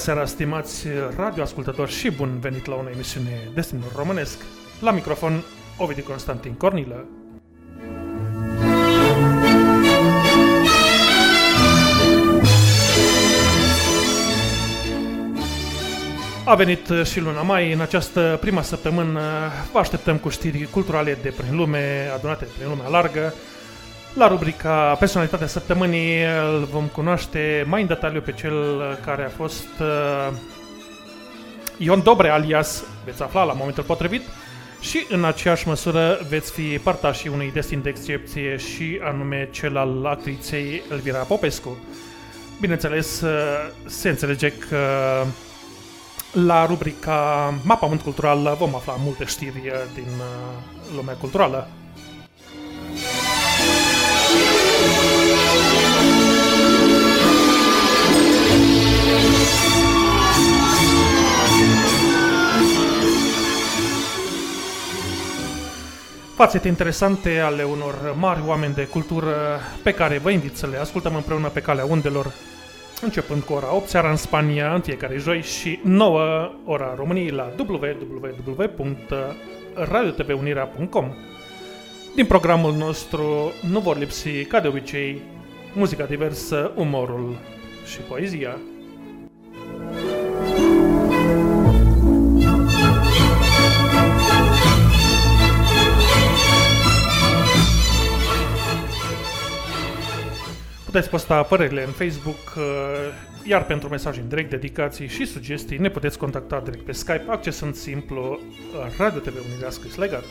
Bună seara, stimați radioascultători și bun venit la o emisiune Destinul Românesc. La microfon, Ovidiu Constantin Cornilă. A venit și luna mai. În această prima săptămână vă așteptăm cu știri culturale de prin lume, adunate prin lumea largă. La rubrica Personalitatea Săptămânii îl vom cunoaște mai în detaliu pe cel care a fost uh, Ion Dobre, alias veți afla la momentul potrivit, și în aceeași măsură veți fi partașii unui destin de excepție și anume cel al actriței Elvira Popescu. Bineînțeles, uh, se înțelege că la rubrica Mapament Cultural vom afla multe știri din uh, lumea culturală. Fațete interesante ale unor mari oameni de cultură pe care vă invit să le ascultăm împreună pe calea undelor începând cu ora 8 seara în Spania, în fiecare joi și 9 ora României la www.radiotvunirea.com Din programul nostru nu vor lipsi, ca de obicei, muzica diversă, umorul și poezia. Puteți posta părerile în Facebook, uh, iar pentru mesaje în direct, dedicații și sugestii ne puteți contacta direct pe Skype, accesând simplu uh, Radio TV Unirea scris legat.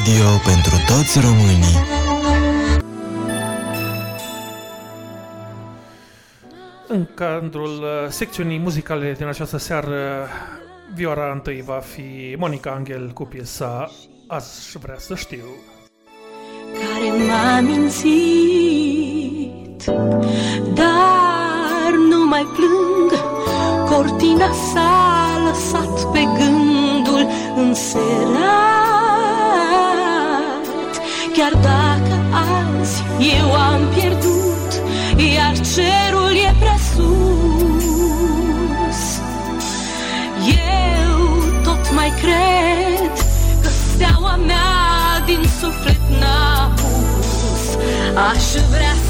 Radio pentru toți românii. În cadrul uh, secțiunii muzicale din această seară, Viora întâi va fi Monica Angel cu piesa Azi vrea să știu. Care m-a mințit, dar nu mai plâng, cortina s-a lăsat pe gândul înserat Chiar dacă azi eu am pierdut Iar cerul e prea sus. Eu tot mai cred Că steaua mea din suflet n-a pus. Aș vrea să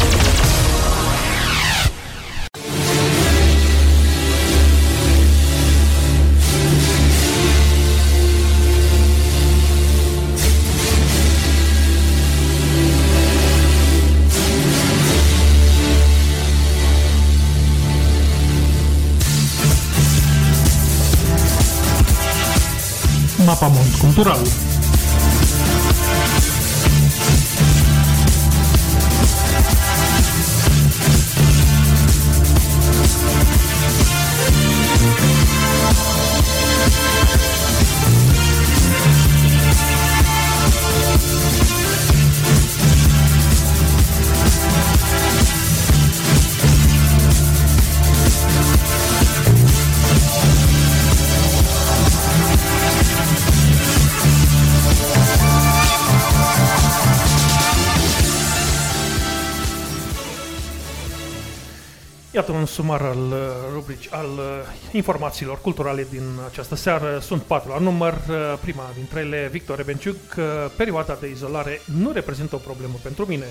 Mapamont Cultural. Iată un sumar al uh, rubrici, al uh, informațiilor culturale din această seară. Sunt patru la număr. Uh, prima dintre ele, Victor Rebenciuc, perioada de izolare nu reprezintă o problemă pentru mine.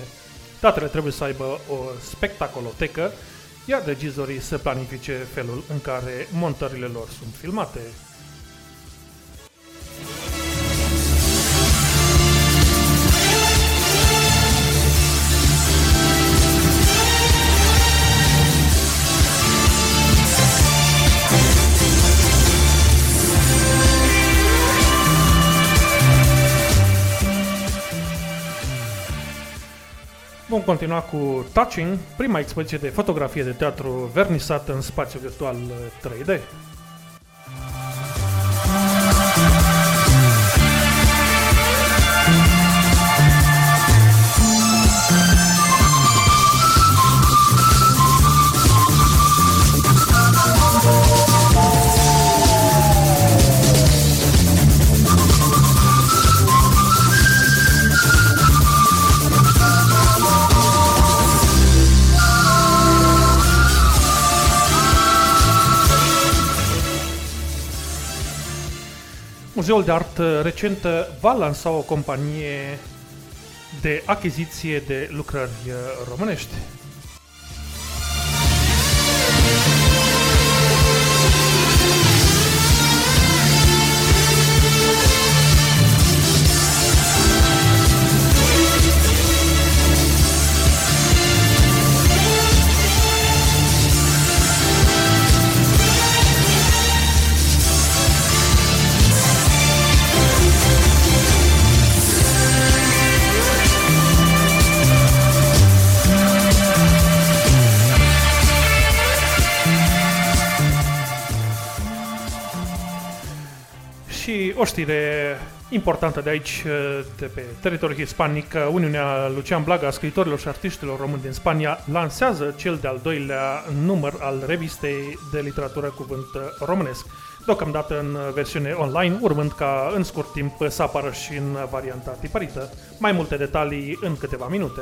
Datele trebuie să aibă o spectacolotecă, iar regizorii să planifice felul în care montările lor sunt filmate. Vom continua cu Touching, prima expoziție de fotografie de teatru vernisată în spațiu virtual 3D. Muzeul de Artă recentă va lansa o companie de achiziție de lucrări românești. O știre importantă de aici, de pe teritoriul hispanic. Uniunea Lucian Blaga, scriitorilor și artiștilor români din Spania, lansează cel de-al doilea număr al revistei de literatură cuvânt românesc. Deocamdată în versiune online, urmând ca în scurt timp să apară și în varianta tipărită. Mai multe detalii în câteva minute.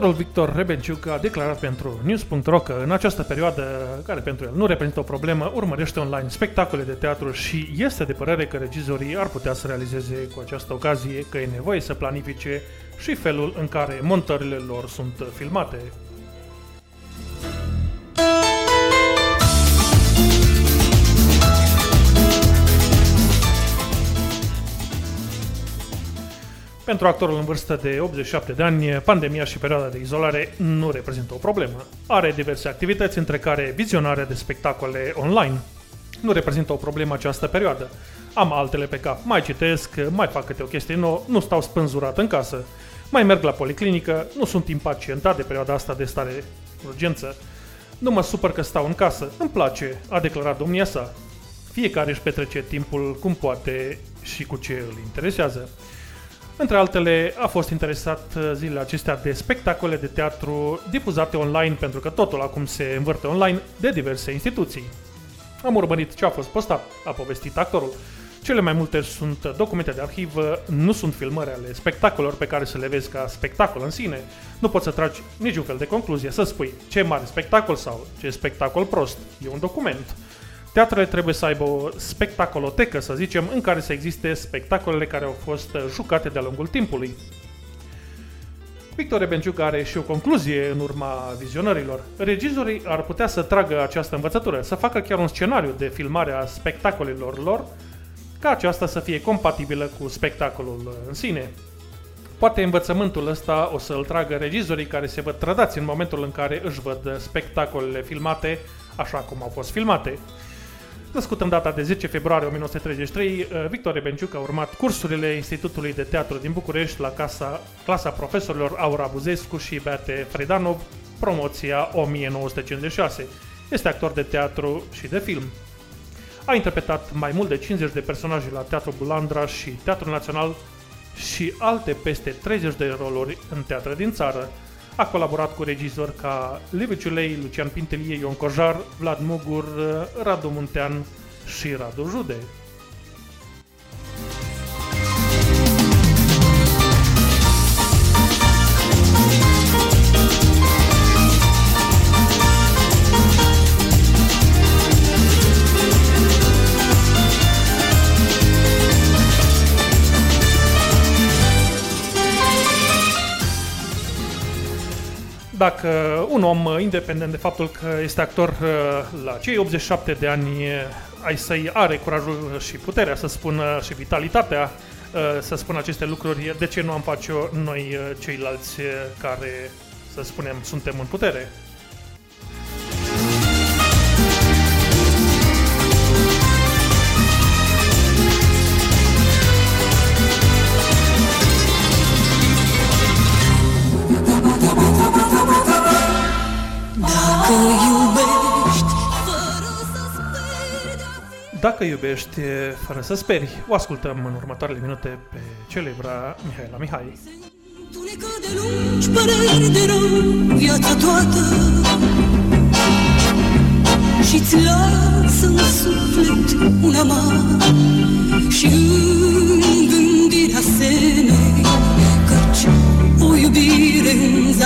Actorul Victor Rebenciuc a declarat pentru News.ro că în această perioadă, care pentru el nu reprezintă o problemă, urmărește online spectacole de teatru și este de părere că regizorii ar putea să realizeze cu această ocazie că e nevoie să planifice și felul în care montările lor sunt filmate. Pentru actorul în vârstă de 87 de ani, pandemia și perioada de izolare nu reprezintă o problemă. Are diverse activități, între care vizionarea de spectacole online. Nu reprezintă o problemă această perioadă. Am altele pe cap, mai citesc, mai fac câte o chestie nouă, nu stau spânzurat în casă. Mai merg la policlinică, nu sunt impacientat de perioada asta de stare urgență. Nu mă supăr că stau în casă, îmi place, a declarat domnia sa. Fiecare își petrece timpul cum poate și cu ce îl interesează. Între altele, a fost interesat uh, zilele acestea de spectacole de teatru difuzate online, pentru că totul acum se învârte online, de diverse instituții. Am urmărit ce a fost postat, a povestit actorul. Cele mai multe sunt documente de arhivă, nu sunt filmări ale spectacolelor pe care să le vezi ca spectacol în sine. Nu poți să tragi niciun fel de concluzie, să spui ce mare spectacol sau ce spectacol prost. E un document. Teatrele trebuie să aibă o spectacolotecă, să zicem, în care să existe spectacolele care au fost jucate de-a lungul timpului. Victor Benciuc are și o concluzie în urma vizionărilor. Regizorii ar putea să tragă această învățătură, să facă chiar un scenariu de filmare a spectacolelor lor, ca aceasta să fie compatibilă cu spectacolul în sine. Poate învățământul ăsta o să-l tragă regizorii care se văd trădați în momentul în care își văd spectacolele filmate așa cum au fost filmate. Născut în data de 10 februarie 1933, uh, Victor Rebenciuc a urmat cursurile Institutului de Teatru din București la casa, clasa profesorilor Aura Buzescu și Beate Fredanov, promoția 1956. Este actor de teatru și de film. A interpretat mai mult de 50 de personaje la Teatru Bulandra și Teatrul Național și alte peste 30 de roluri în teatre din țară, a colaborat cu regizori ca Liviu Ciulei, Lucian Pintelie, Ion Cojar, Vlad Mugur, Radu Muntean și Radu Jude. Dacă un om, independent de faptul că este actor uh, la cei 87 de ani ai săi, are curajul și puterea să spună și vitalitatea uh, să spună aceste lucruri, de ce nu am face-o noi uh, ceilalți care, să spunem, suntem în putere? Dacă iubești fără să speri, o ascultăm în următoarele minute pe celebra Mihaela Mihai. Tunecă de lungi, păreri de rău, viața toată Și-ți lasă în suflet un amar Și în gândirea senei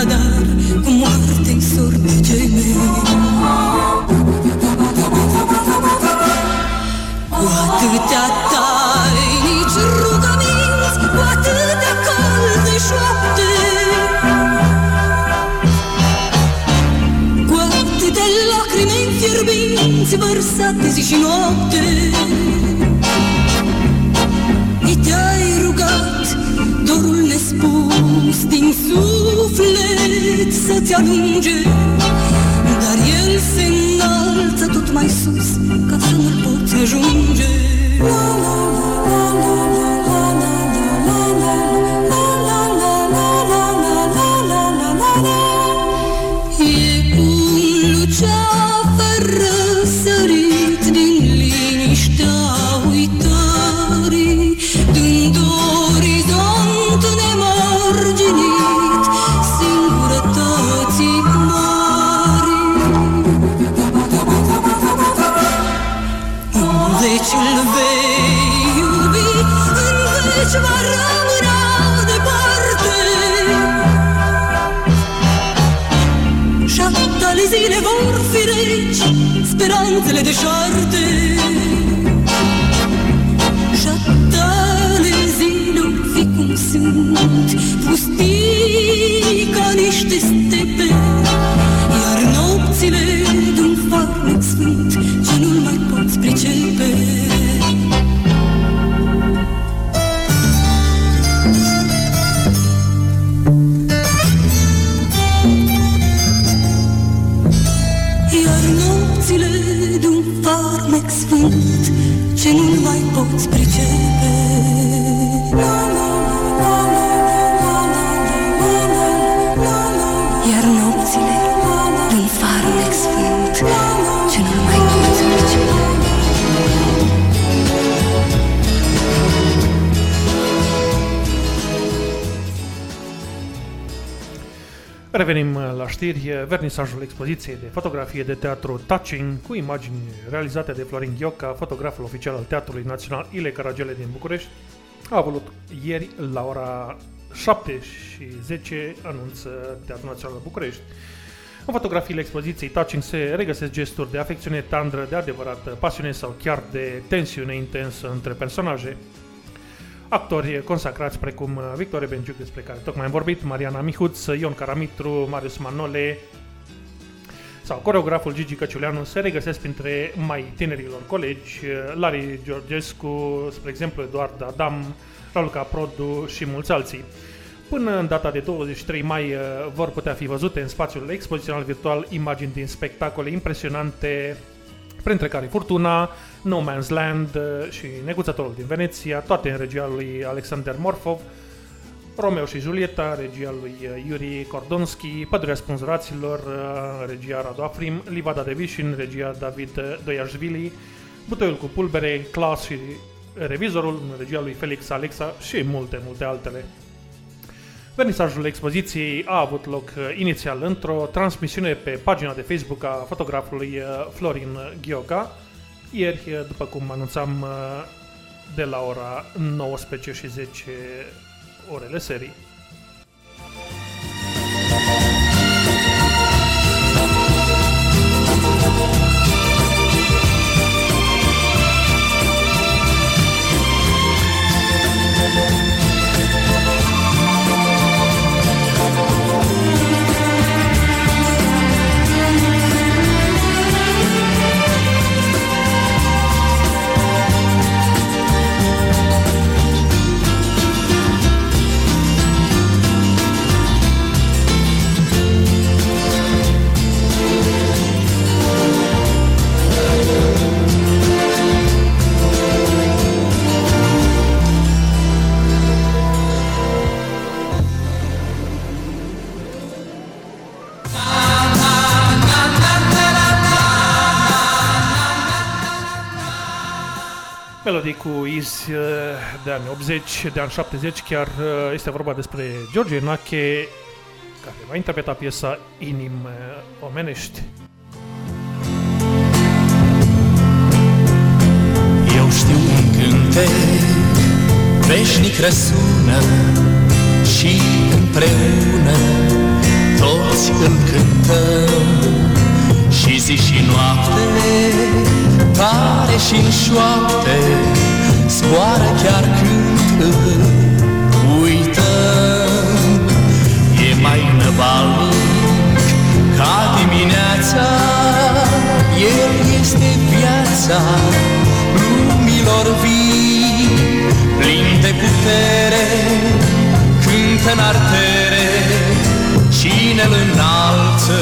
zadar Cu moarte-i sordege Cu atâtea tainici rugăminți Cu atâtea calde șoapte. Cu atâtea lacrimi fierbinți Vărsate zi și noapte. I te-ai rugat dorul nespus Din suflet să-ți alunge Dar el se înalță tot mai sus Ca să nu poți ajunge la, la, la, la, la, la, la. le décharder Revenim uh, la știri, vernisajul expoziției de fotografie de teatru Touching cu imagini realizate de Florin Ghioca, fotograful oficial al Teatrului Național Ile Caragele din București, a avut ieri la ora 7 și 10 anunță Teatrul Național București. În fotografiile expoziției Touching se regăsesc gesturi de afecțiune tandră, de adevărată pasiune sau chiar de tensiune intensă între personaje. Actori consacrați precum Victorie Benjuc, despre care tocmai am vorbit, Mariana Mihuț, Ion Caramitru, Marius Manole sau coreograful Gigi Căciuleanu se regăsesc printre mai tinerilor colegi, Lari Georgescu, spre exemplu Eduard Adam, Raluca Produ și mulți alții. Până în data de 23 mai uh, vor putea fi văzute în spațiul expozițional virtual imagini din spectacole impresionante, printre care Furtuna, No Man's Land uh, și Neguțătorul din Veneția, toate în regia lui Alexander Morfov, Romeo și Julieta, regia lui uh, Yuri Kordonski, Pădurea Spânzuraților, uh, regia Radu Afrim, Livada de Vișin, regia David Doiașvili, Butoiul cu pulbere, Class și Revizorul, în regia lui Felix Alexa și multe, multe altele. Vernisajul expoziției a avut loc uh, inițial într-o transmisiune pe pagina de Facebook a fotografului uh, Florin Ghioca, ieri, uh, după cum anunțam, uh, de la ora 19 și 10 orele serii. Melodii cu iz uh, de ani 80, de ani 70, chiar uh, este vorba despre George Enache, care va interpreta piesa Inime omenești. Eu știu un cântec veșnic răsună și împreună toți îl cântăm și zi și noapte tare și în șoapte zboară chiar când îl uităm e mai năvalnic ca dimineața el este viața lumilor vii plin de putere cântă în artere cine-l înalță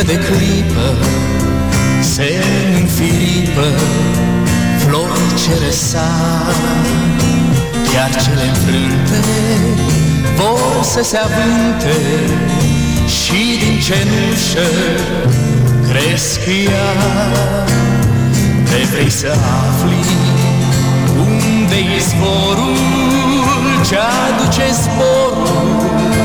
clipă de clipă Se înfiripă flori ce răsar, chiar cele înfrânte vor să se avânte și din cenușă cresc iar. Te vrei să afli unde e zborul ce aduce zborul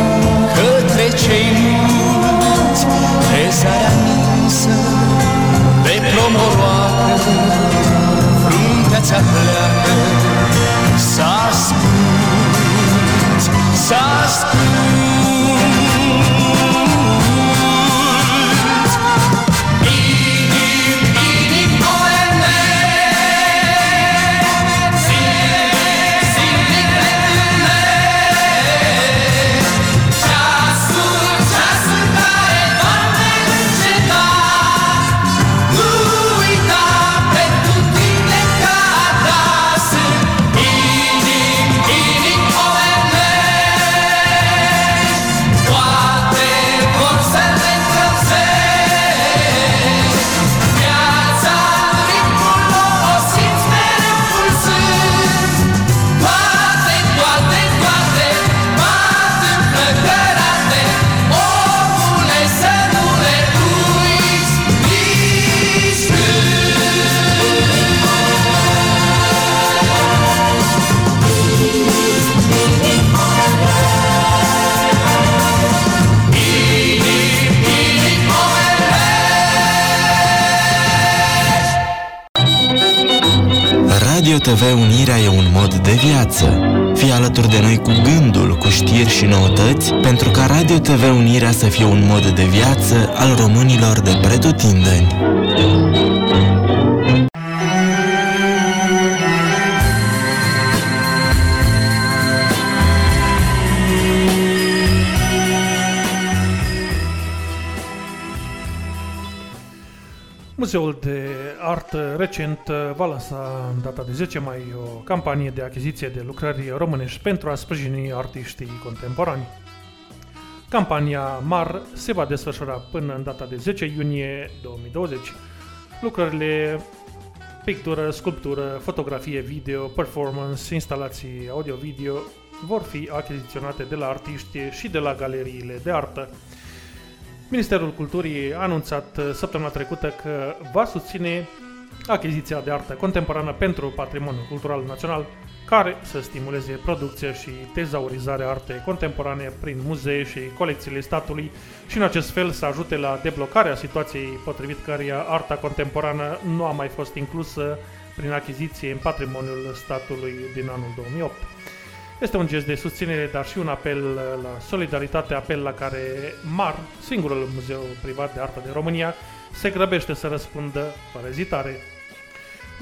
fie un mod de viață al românilor de pretutindeni. Muzeul de Artă recent va lansa în data de 10 mai o campanie de achiziție de lucrări românești pentru a sprijini artiștii contemporani. Campania MAR se va desfășura până în data de 10 iunie 2020. Lucrările pictură, sculptură, fotografie, video, performance, instalații audio-video vor fi achiziționate de la artiști și de la galeriile de artă. Ministerul Culturii a anunțat uh, săptămâna trecută că va susține achiziția de artă contemporană pentru patrimoniul cultural național, care să stimuleze producția și tezaurizarea artei contemporane prin muzee și colecțiile statului și în acest fel să ajute la deblocarea situației potrivit căreia arta contemporană nu a mai fost inclusă prin achiziție în patrimoniul statului din anul 2008. Este un gest de susținere, dar și un apel la solidaritate, apel la care MAR, singurul muzeu privat de artă din România, se grăbește să răspundă fără ezitare.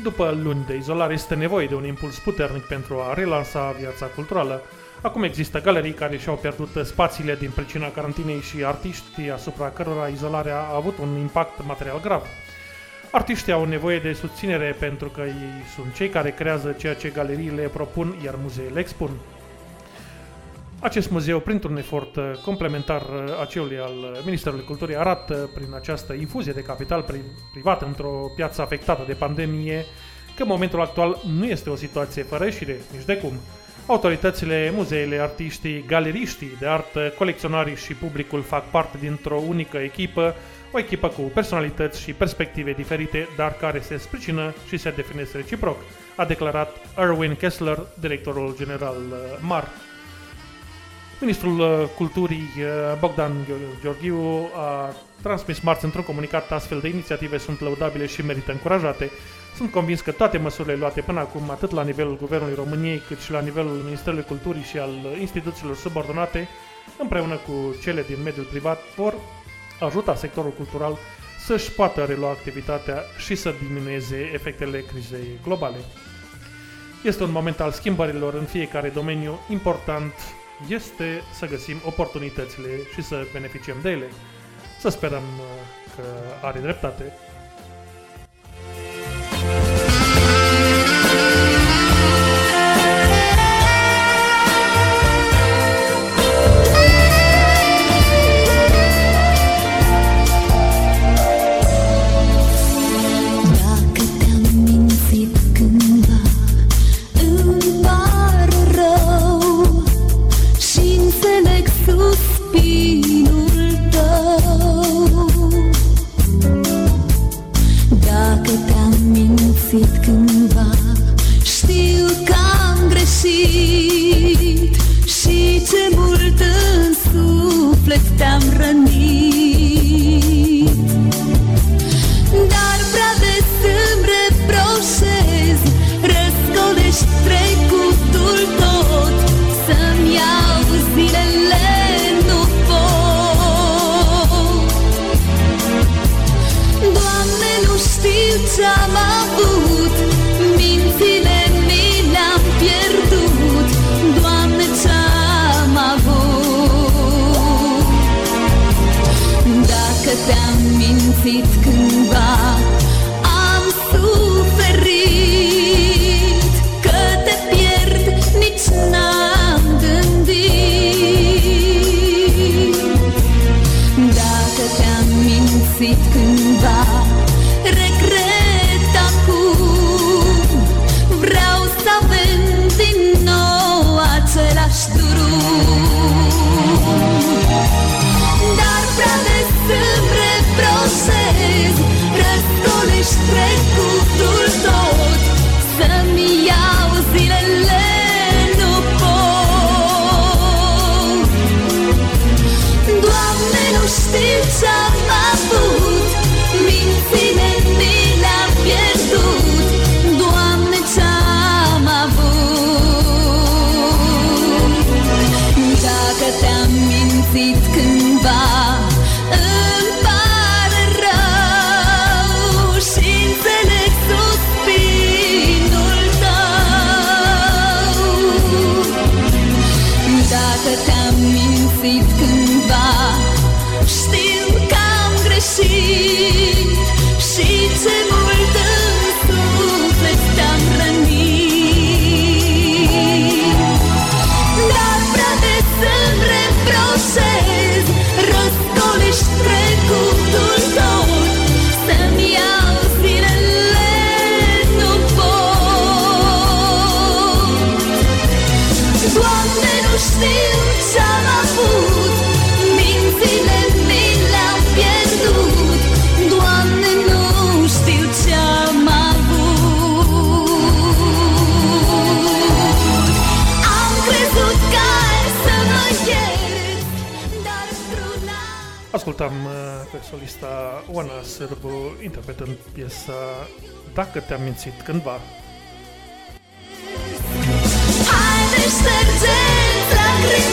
După luni de izolare, este nevoie de un impuls puternic pentru a relansa viața culturală. Acum există galerii care și-au pierdut spațiile din pricina carantinei și artiști asupra cărora izolarea a avut un impact material grav. Artiștii au nevoie de susținere pentru că ei sunt cei care creează ceea ce galeriile propun, iar muzeele expun. Acest muzeu, printr-un efort uh, complementar uh, acelui al Ministerului Culturii, arată prin această infuzie de capital privat într-o piață afectată de pandemie că momentul actual nu este o situație fără ieșire, nici de cum. Autoritățile, muzeele, artiștii, galeriștii de artă, colecționarii și publicul fac parte dintr-o unică echipă o echipă cu personalități și perspective diferite, dar care se sprijină și se definesc reciproc, a declarat Erwin Kessler, directorul general uh, MAR. Ministrul uh, Culturii uh, Bogdan Gheorghiu a transmis marți într-un comunicat astfel de inițiative sunt lăudabile și merită încurajate. Sunt convins că toate măsurile luate până acum, atât la nivelul Guvernului României, cât și la nivelul Ministerului Culturii și al instituțiilor subordonate, împreună cu cele din mediul privat, vor ajuta sectorul cultural să-și poată relua activitatea și să diminueze efectele crizei globale. Este un moment al schimbărilor în fiecare domeniu. Important este să găsim oportunitățile și să beneficiem de ele. Să sperăm uh, că are dreptate. tam rând seat ascultam uh, pe solista Oana Sârbu interpretând piesa Dacă te-am mințit cândva. Haideți să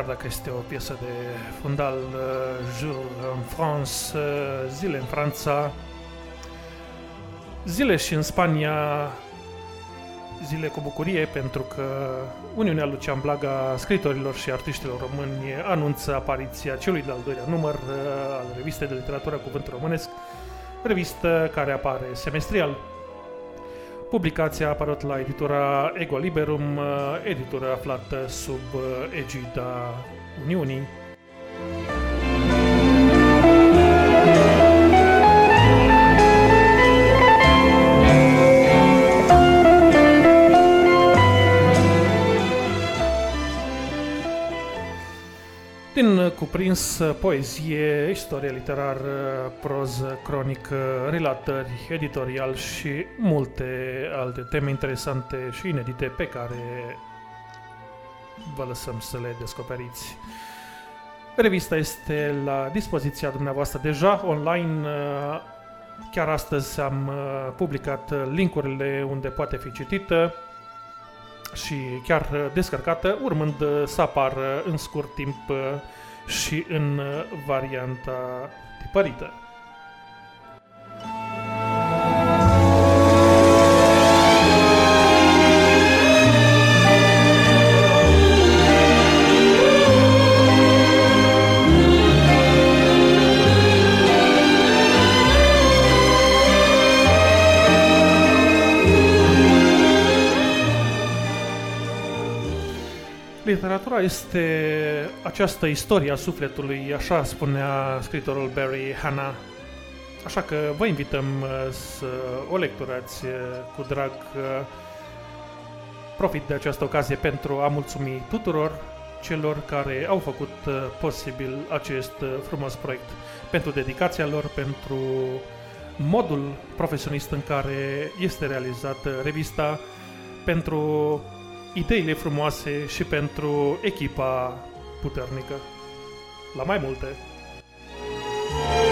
chiar dacă este o piesă de fundal uh, Jules în France, uh, zile în Franța, zile și în Spania, zile cu bucurie pentru că Uniunea Lucian Blaga scritorilor și artiștilor români anunță apariția celui de-al doilea număr uh, al revistei de literatură Cuvânt Românesc, revistă care apare semestrial. Publicația a apărut la editura Ego Liberum, uh, editură aflată sub uh, egida Uniunii. în cuprins uh, poezie, istorie literară, proză, cronică, relatări, editorial și multe alte teme interesante și inedite pe care vă lăsăm să le descoperiți. Revista este la dispoziția dumneavoastră deja online. Uh, chiar astăzi am uh, publicat linkurile unde poate fi citită și chiar descărcată, urmând să apară în scurt timp și în varianta tipărită. Literatura este această istorie a sufletului, așa spunea scritorul Barry Hanna. Așa că vă invităm uh, să o lecturați uh, cu drag. Uh, profit de această ocazie pentru a mulțumi tuturor celor care au făcut posibil acest frumos proiect, pentru dedicația lor, pentru modul profesionist în care este realizată revista, pentru ideile frumoase și pentru echipa puternică. La mai multe! ascultăm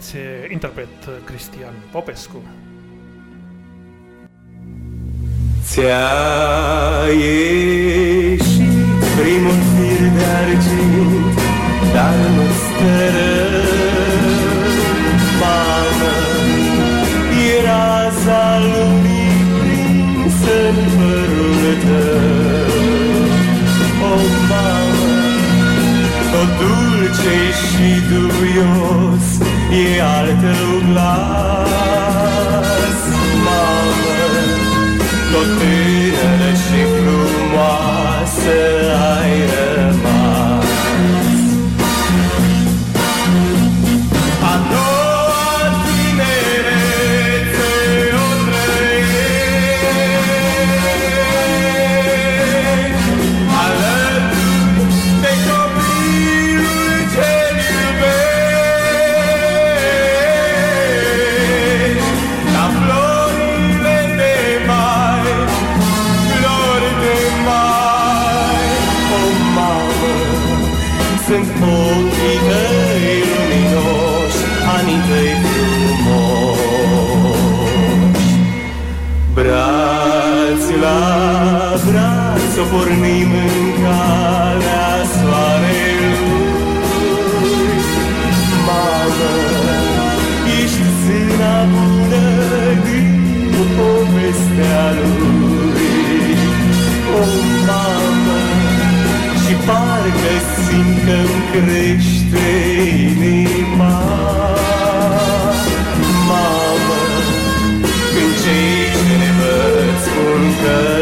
doua tinerețe, interpret uh, Cristian Popescu. Ți-a ieșit primul fir de argint, dar nu stără Mamă, era lumii prinsă în părul tău O, mamă, totul dulce și dubios je alter Glas. Mama, Gott. Braț o pornim în calea soarelui. Mamă, ești zâna bună din povestea lui. O, mamă, și parcă simt că-mi crește inima. Mamă, când cei ce ne văd spun că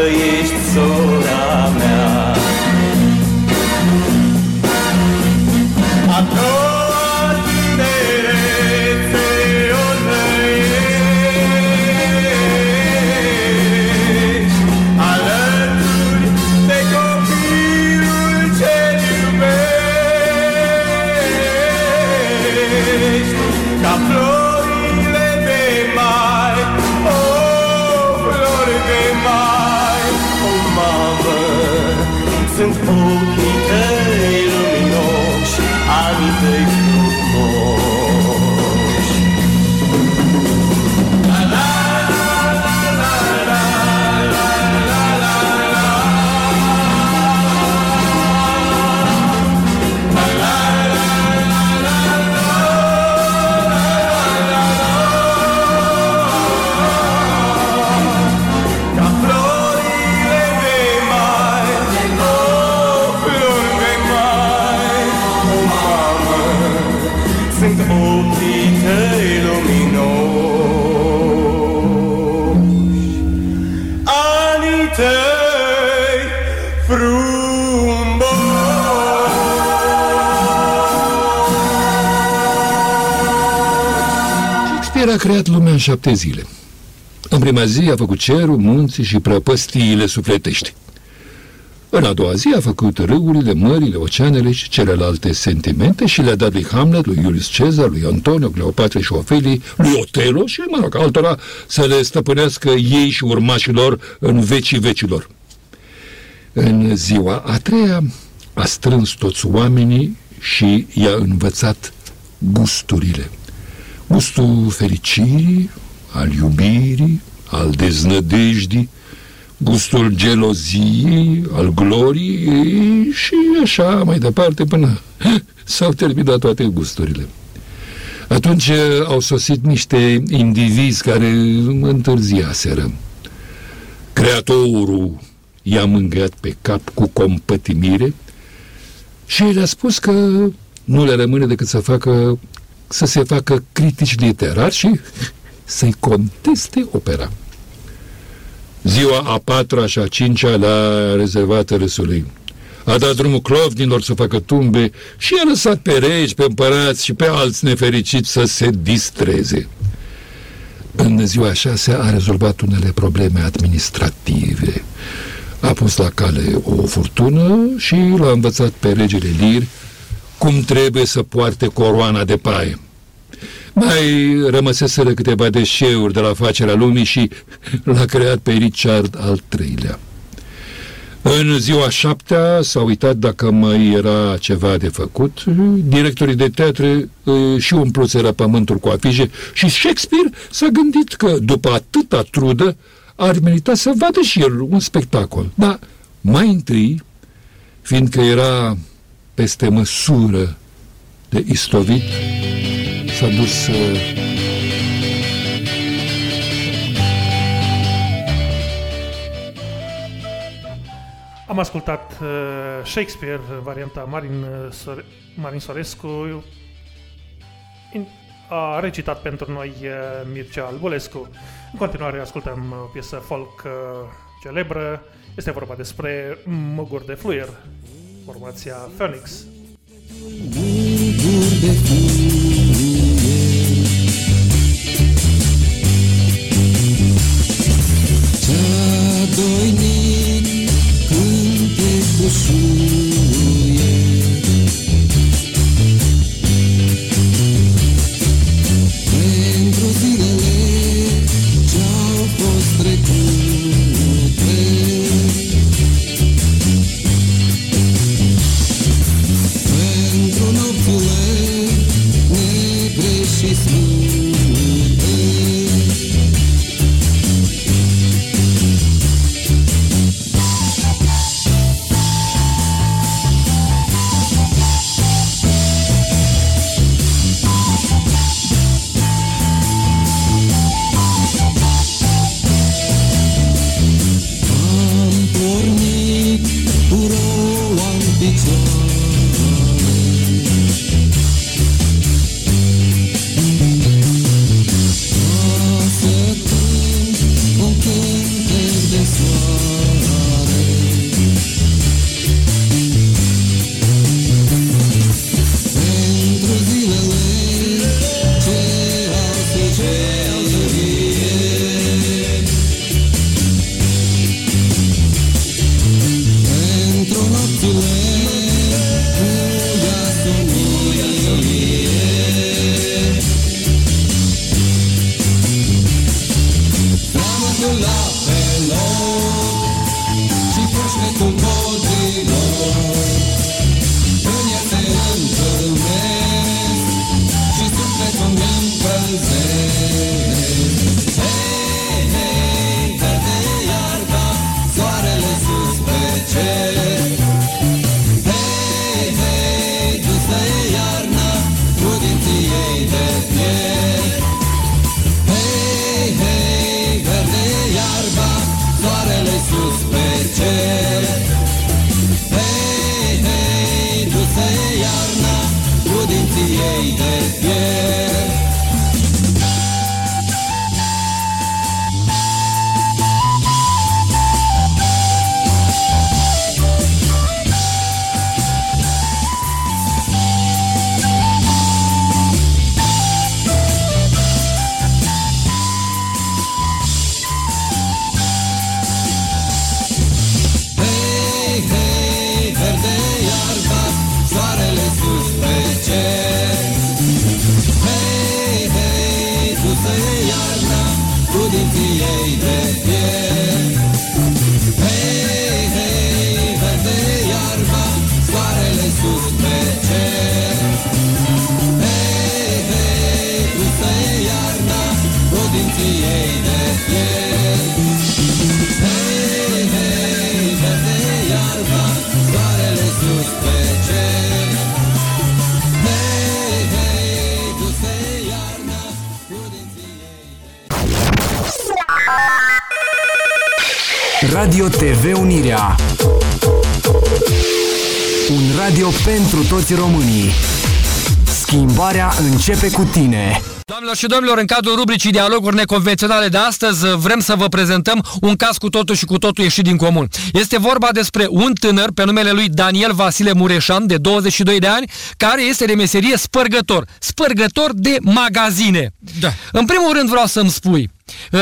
Shakespeare a creat lumea în șapte zile. În prima zi a făcut cerul, munții și prăpăstiile sufletești. În a doua zi a făcut râurile, mările, oceanele și celelalte sentimente și le-a dat lui Hamlet, lui Iulius Cezar, lui Antonio, Cleopatra și Ofelii, lui Otelo și, mă rog, altora să le stăpânească ei și urmașilor în vecii vecilor. În ziua a treia a strâns toți oamenii și i-a învățat gusturile. Gustul fericirii, al iubirii, al deznădejdii, gustul geloziei, al gloriei și așa mai departe până s-au terminat toate gusturile. Atunci au sosit niște indivizi care întârziaseră. Creatorul i-a mângâiat pe cap cu compătimire și le-a spus că nu le rămâne decât să facă să se facă critici literari și să-i conteste opera. Ziua a patra și a cincea la rezervat râsului. A dat drumul clovnilor să facă tumbe și a lăsat pe regi, pe împărați și pe alți nefericiți să se distreze. În ziua șasea a rezolvat unele probleme administrative. A pus la cale o furtună și l-a învățat pe regele Lir cum trebuie să poarte coroana de paie. Mai rămăseseră câteva deșeuri de la facerea lumii și l-a creat pe Richard al treilea. În ziua șaptea s-a uitat dacă mai era ceva de făcut. Directorii de teatre și umpluseră pământul cu afișe și Shakespeare s-a gândit că după atâta trudă ar merita să vadă și el un spectacol. Dar mai întâi, fiindcă era peste măsură de istovit, s-a dus uh, Am ascultat uh, Shakespeare, varianta Marin, uh, Sore- Marin Sorescu. In, a recitat pentru noi uh, Mircea Albulescu. În continuare ascultăm o piesă folk uh, celebră. Este vorba despre Măguri de Fluier, formația Phoenix. doinic cânte cu suie. Începe cu tine. Doamnelor și domnilor, în cadrul rubricii Dialoguri neconvenționale de astăzi, vrem să vă prezentăm un caz cu totul și cu totul ieșit din comun. Este vorba despre un tânăr pe numele lui Daniel Vasile Mureșan, de 22 de ani, care este de meserie spărgător. Spărgător de magazine. Da. În primul rând vreau să-mi spui,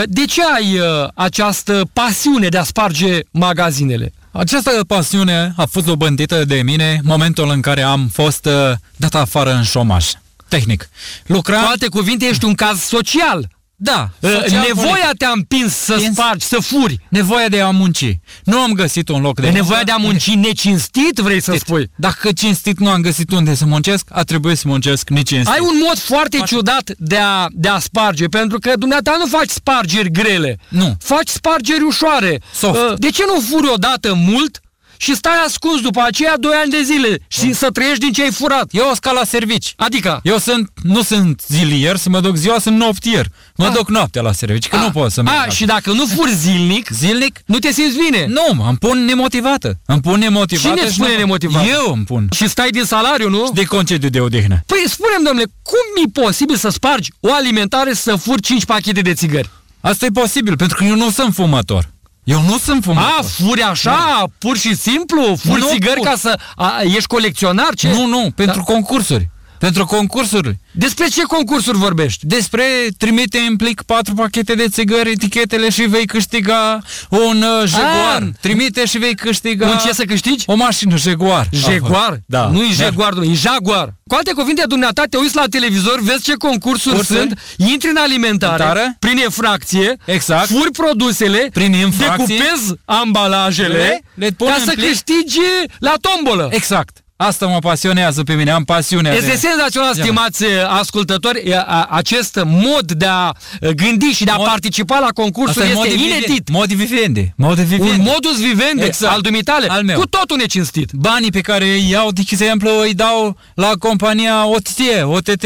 de ce ai uh, această pasiune de a sparge magazinele? Această pasiune a fost dobândită de mine momentul în care am fost uh, dat afară în șomaj. Tehnic. Lucram... Cu alte cuvinte, ești un caz social. Da. Uh, social Nevoia politic. te-a împins să Împins. spargi, să furi. Nevoia de a munci. Nu am găsit un loc de De muncă. nevoia de a munci necinstit, vrei să spui? Dacă cinstit nu am găsit unde să muncesc, a trebuit să muncesc necinstit. Ai un mod foarte ciudat de a, de a sparge, pentru că dumneata nu faci spargeri grele. Nu. Faci spargeri ușoare. Soft. Uh, De ce nu furi odată mult și stai ascuns după aceea 2 ani de zile și să trăiești din ce ai furat? Eu o la servici. Adică? Eu sunt, nu sunt zilier să mă duc ziua, sunt noptier. Mă Ah. duc noaptea la servici, că nu pot să merg. A, și dacă nu furi zilnic, Zilnic? nu te simți bine. Nu, îmi pun nemotivată. Îmi pun nemotivată. Cine îți și pune nu- nemotivată? Eu îmi pun. Și stai din salariu, nu? De concediu de odihnă. Păi spune-mi, domnule, cum e posibil să spargi o alimentare să furi 5 pachete de țigări? Asta e posibil, pentru că eu nu sunt fumător. Eu nu sunt fumător. A, furi așa, pur și simplu? Furi Nu țigări fur. ca să a, ești colecționar? Ce? Nu, nu, pentru Da. concursuri. Pentru concursuri. Despre ce concursuri vorbești? Despre trimite în plic patru pachete de țigări, etichetele și vei câștiga un uh, Jaguar. Ah. Trimite și vei câștiga... Un ce să câștigi? O mașină Jaguar. Jaguar? Da. Nu e Jaguar, nu, e Jaguar. Cu alte cuvinte, dumneata, te uiți la televizor, vezi ce concursuri Cursuri? sunt, intri în alimentare, Alimentare? prin efracție, Exact. furi produsele, Prin infracție. decupezi ambalajele, Le- le pun ca în să plic. câștigi la tombolă. Exact. Asta mă pasionează pe mine, am pasiunea Este de- senzațional, Ia, stimați uh, ascultători, e, a- acest mod de a uh, gândi și de a Mod- participa la concursuri Asta e este mod de inedit. Mod vivendi. Mod de vivendi. Un modus vivendi Exact. al dumitale, Al meu. cu totul necinstit. Banii pe care îi iau, de exemplu, îi dau la compania OTT, OTT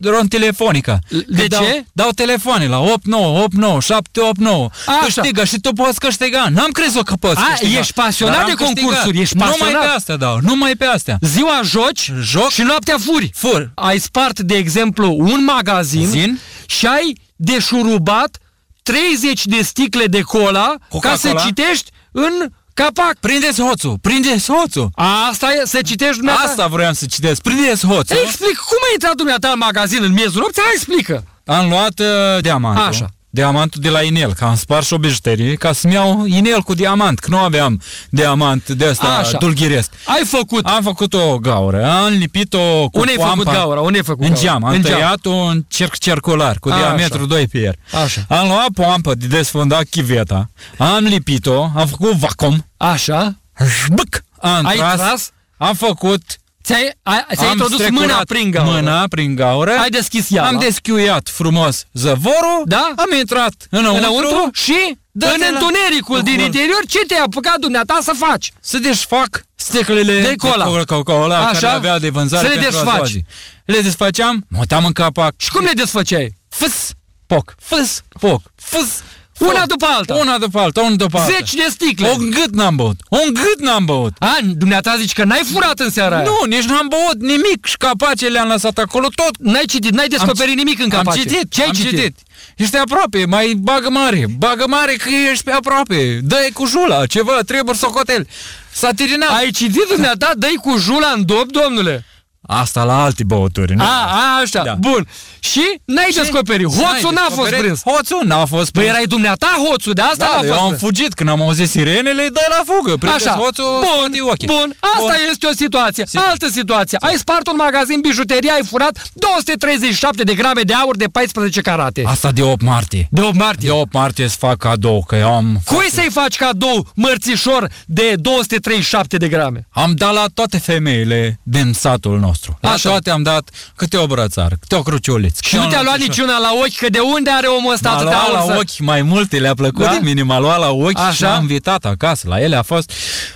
Ron Telefonica. De Îi dau, ce? Dau telefoane la 89, 89, 789. Așa. Câștigă și tu poți câștiga. N-am crezut că poți A, câștiga. ești pasionat Dar am de câștigat. concursuri, ești Numai pasionat. pe astea dau, numai pe astea. Ziua joci Joc. și noaptea furi. Fur. Ai spart, de exemplu, un magazin Zin. și ai deșurubat 30 de sticle de cola ca să Coca-Cola. citești în capac. Prindeți hoțul, prindeți hoțul. Asta e, să citești dumneata? Asta vreau să citesc. Prindeți hoțul. Explic, cum ai intrat dumneata în magazin în miezul nopții? Hai, explică. Am luat uh, diamantul. Așa. Diamantul de la inel, că am spart și o bijuterie, ca să-mi iau inel cu diamant, că nu aveam diamant de ăsta Așa. dulghiresc. Ai făcut. Am făcut o gaură, am lipit-o cu Unde ai făcut poampa gaura? Unde ai făcut În gaura? geam, am În geam. tăiat un cerc circular cu Așa. diametru 2 pier. Așa. Am luat poampă de desfundat chiveta, am lipit-o, am făcut vacuum, Așa. șbâc, am Ai tras, tras? am făcut Ți-ai, ai, ți-ai am introdus strecurat mâna prin gaură. Mâna prin gaură. Ai deschis ea. Am deschiuiat frumos zăvorul, Da? am intrat înăuntru, înăuntru și Dă-te în la- întunericul din Acolo. interior ce te-ai apucat dumneata să faci? să desfac sticlele De cola. Coca-Cola Așa. care avea de vânzare Să le pentru a desfaci. doua zi. Le desfăceam, mutam în capac. Și cum le desfăceai? Fâs, poc, fâs, poc, fâs, foc. Una după alta. Una după alta, una după alta. Zeci de sticle. Un gât n-am băut, un gât n-am băut. A, dumneata zici că n-ai furat în seara aia. Nu, nici n-am băut nimic și capacele le-am lăsat acolo tot. N-ai citit, n-ai descoperit nimic în capace. Am citit, Ce ai am citit? citit. Ești aproape, mai bagă mare, bagă mare că ești pe aproape. Dă-i cu jula, ceva, trebuie socotel. S-a tirinat. Ai citit dumneata, dă-i cu jula în dop, domnule. Asta la alte băuturi. nu? A, a, așa, Da. bun. Și n-ai descoperit. N-ai Hoțul n-a fost descoperit? prins. Hoțul n-a fost Păi prins. erai dumneata hoțul, de asta da, n-a eu fost am prins. fugit când am auzit sirenele, dă la fugă. Prindeți Așa, hoțul, bun, scoate ochii. bun, asta este o situație. Altă situație. Ai spart un magazin bijuterie, ai furat 237 de grame de aur de 14 carate. Asta de 8 martie. De 8 martie. De 8 martie îți fac cadou, că eu am... Cui să-i faci cadou mărțișor de 237 de grame? Am dat la toate femeile din satul nostru. La Așa. toate am dat câte o brățară, câte o cruciuliță. Și nu te-a luat niciuna la ochi, că de unde are omul ăsta M-a atâtea luat aur? la să- ochi mai multe, le-a plăcut Da? de mine, m-a luat la ochi Așa? și m-a invitat acasă. La ele a fost...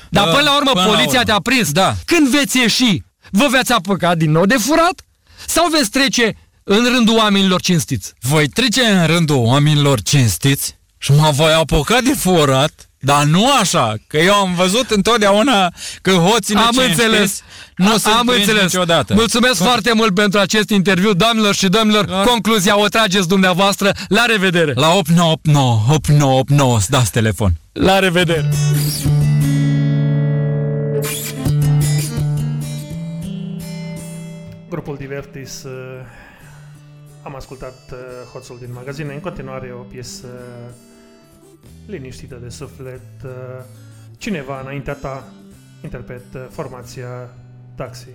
Dar uh, până la urmă până la poliția urmă. te-a prins. Da. Când veți ieși, vă veți apuca din nou de furat? Sau veți trece în rândul oamenilor cinstiți? Voi trece în rândul oamenilor cinstiți și mă voi apuca de furat Dar nu așa, că eu am văzut întotdeauna că hoții Am necinstiți înțeles. nu A- sunt am prinși înțeles. niciodată. Mulțumesc Cum? foarte mult pentru acest interviu, doamnelor și domnilor. Concluzia o trageți dumneavoastră. La revedere! La 8989 8989 să dați telefon. La revedere! Grupul Divertis, uh, am ascultat uh, Hoțul din magazine, în continuare o piesă liniștită de suflet. uh, Cineva înaintea ta, interpret uh, formația Taxi.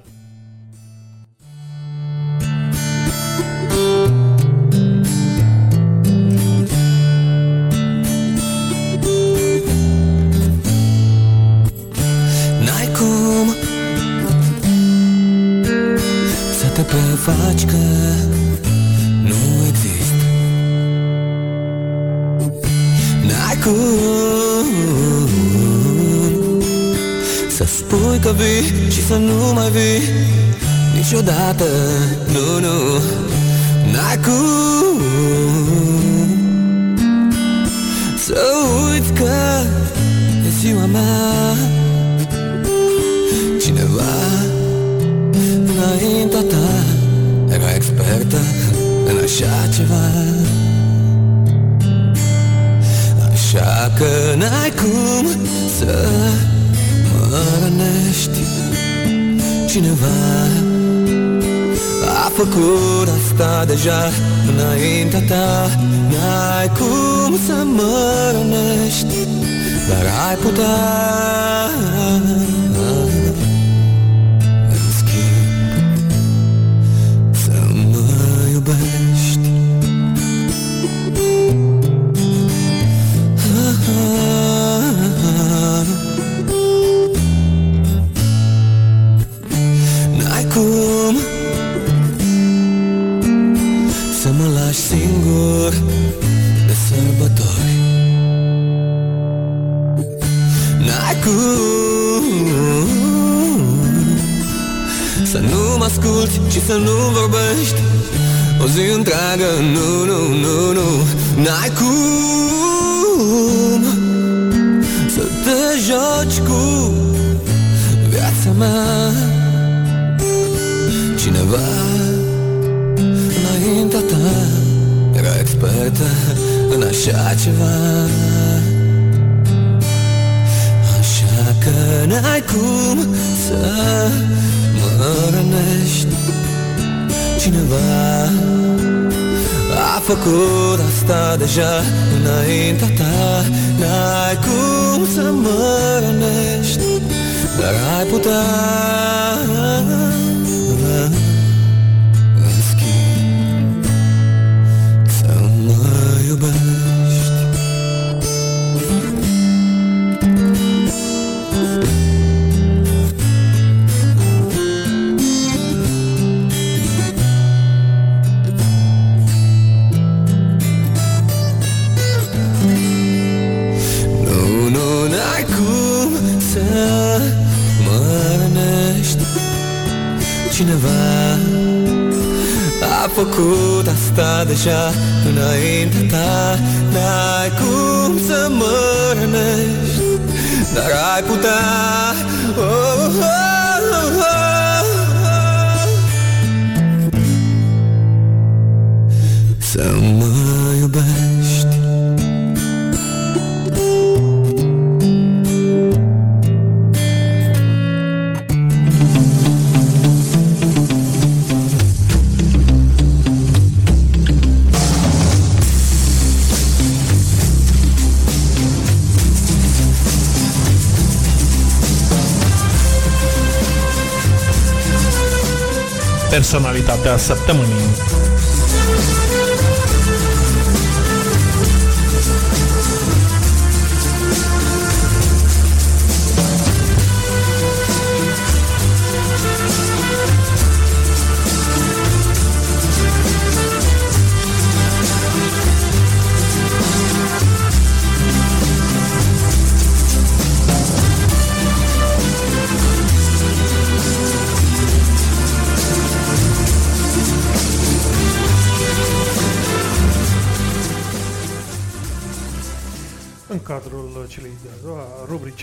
N-ai cum Să te prefaci că că vii și să nu mai vii. Niciodată, nu, nu N-ai cum Să uiți că e ziua mea. Cineva înaintea ta Era expertă în așa ceva. Așa că n-ai cum să mă rănești Cineva a făcut asta deja înaintea ta. N-ai cum să mă rănești Dar ai putea asculti și să nu vorbești. O zi întreagă, nu, nu, nu, nu N-ai cum Să te joci cu viața mea. Cineva înaintea ta Era expertă în așa ceva. Așa că n-ai cum să mă rănești. Cineva a făcut asta deja înaintea ta. N-ai cum să mă rănești Dar ai putea făcut asta deja înaintea ta. N-ai cum să mă rănești Dar ai putea oh, oh, oh, Personalitatea săptămânii.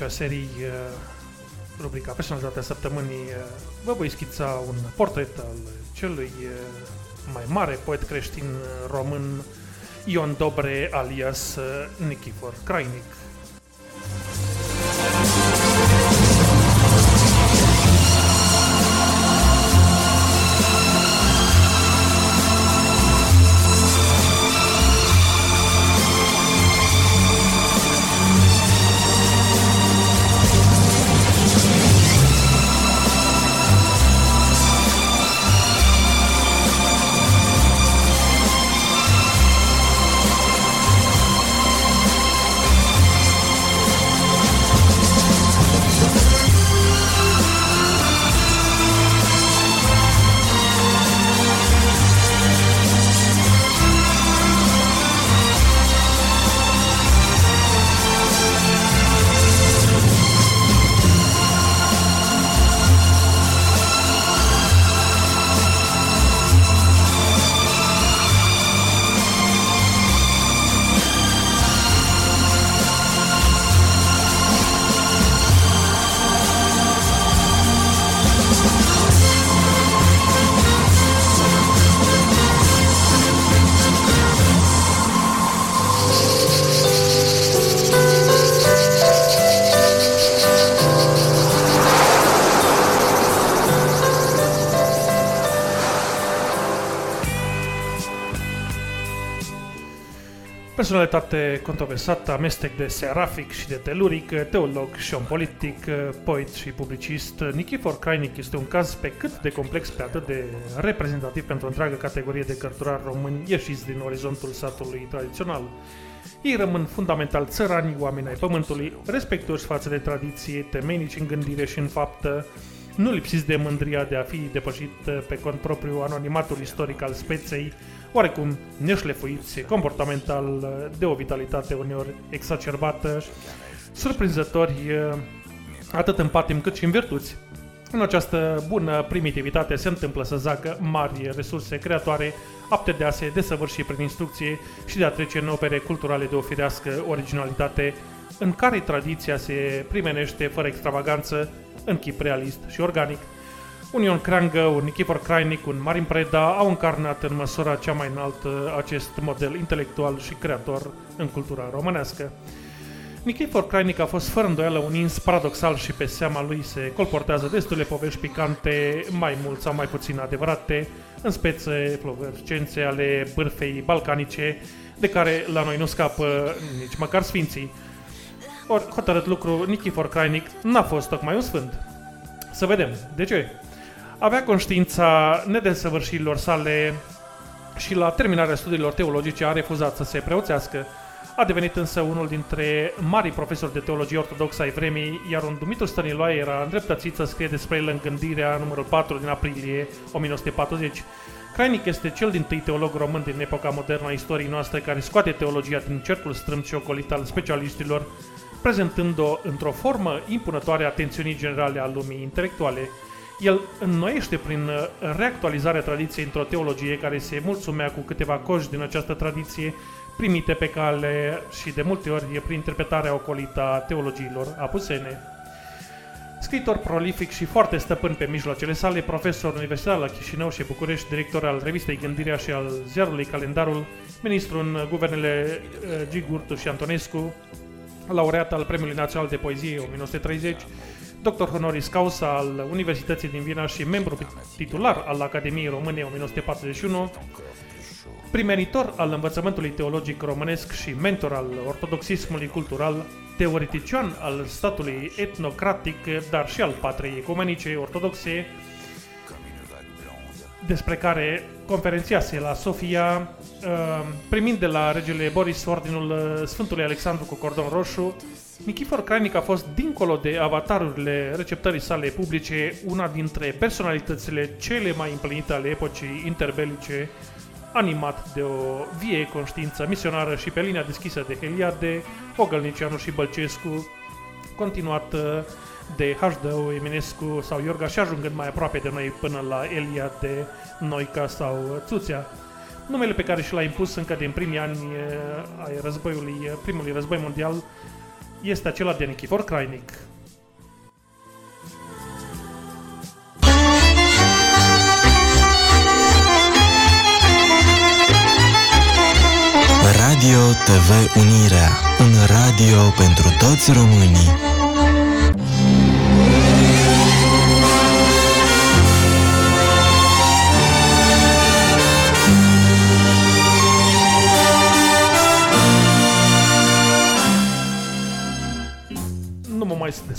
A serii, uh, rubrica Personalitatea Săptămânii, uh, vă voi schița un portret al celui uh, mai mare poet creștin român, Ion Dobre, alias Nikifor Crainic. Personalitate controversată, amestec de serafic și de teluric, teolog și om politic, poet și publicist, Nikifor Crainic este un caz pe cât de complex, pe atât de reprezentativ pentru o întreagă categorie de cărturari români ieșiți din orizontul satului tradițional. Ei rămân fundamental țărani, oameni ai pământului, respectuoși față de tradiție, temenici în gândire și în faptă, nu lipsiți de mândria de a fi depășit pe cont propriu anonimatul istoric al speței, oarecum neșlefuiți, comportamental, de o vitalitate uneori exacerbată, surprinzători atât în patim cât și în virtuți. În această bună primitivitate se întâmplă să zacă mari resurse creatoare apte de a se desăvârși prin instrucție și de a trece în opere culturale de o firească originalitate în care tradiția se primenește fără extravaganță, în chip realist și organic. Un Ion Creangă, un Nikifor Crainic, un Marin Preda au încarnat în măsura cea mai înaltă acest model intelectual și creator în cultura românească. Nikifor Crainic a fost fără îndoială un ins paradoxal și pe seama lui se colportează destule povești picante, mai mult sau mai puțin adevărate, în spețe flovercențe ale bârfei balcanice, de care la noi nu scapă nici măcar sfinții. Ori, hotărât lucru, Nikifor Crainic n-a fost tocmai un sfânt. Să vedem, de ce? Avea conștiința nedesăvârșirilor sale și la terminarea studiilor teologice a refuzat să se preoțească. A devenit însă unul dintre marii profesori de teologie ortodoxă ai vremii, iar un Dumitru Stăniloae era îndreptățit să scrie despre el în gândirea numărul 4 din aprilie 1940. Crainic este cel din tâi teolog român din epoca modernă a istoriei noastre care scoate teologia din cercul strâmt și ocolit al specialiștilor, prezentând-o într-o formă impunătoare atențiunii generale a lumii intelectuale. El înnoiește prin reactualizarea tradiției într-o teologie care se mulțumea cu câteva coși din această tradiție primite pe cale și de multe ori prin interpretarea ocolită a teologiilor apusene. Scriitor prolific și foarte stăpân pe mijloacele sale, profesor universitar la Chișinău și București, director al revistei Gândirea și al ziarului Calendarul, ministru în guvernele Gigurtu și Antonescu, laureat al Premiului Național de Poezie 1930, doctor honoris causa al Universității din Viena și membru titular al Academiei Române 1941, primenitor al învățământului teologic românesc și mentor al ortodoxismului cultural, teoretician al statului etnocratic, dar și al patriei ecumenice ortodoxe, despre care conferențiase la Sofia, primind de la regele Boris ordinul Sfântului Alexandru cu cordon roșu, Nichifor Crainic a fost, dincolo de avatarurile receptării sale publice, una dintre personalitățile cele mai împlinite ale epocii interbelice, animat de o vie conștiință misionară și pe linia deschisă de Heliade, Ogălnicianu și Bălcescu, continuat de Hajdău, Eminescu sau Iorga și ajungând mai aproape de noi până la Eliade, Noica sau Țuțea. numele pe care și l-a impus încă din primii ani uh, ai războiului, uh, primului război mondial este acela de Nichifor Crainic. Radio TV Unirea, un radio pentru toți românii.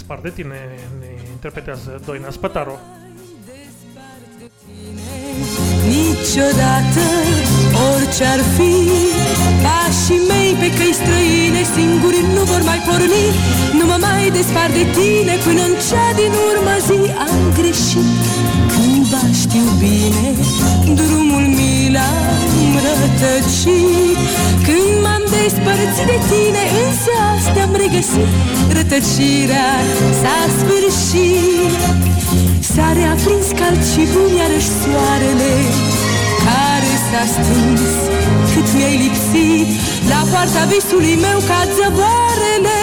Despart de tine, ne interpretează Doina Spătaru. Niciodată, orice ar fi Pașii mei pe căi străine Singuri nu vor mai porni. Nu mă mai despart de tine Până în cea din urmă zi. Am greșit Cândva știu bine Drumul mi l-am rătăcit. Când m-am despărțit de tine Însă asta am regăsit. Rătăcirea s-a sfârșit. S-a reaprins cald și bun iarăși soarele Care s-a stins cât mi-ai lipsit La poarta visului meu cad zăvoarele.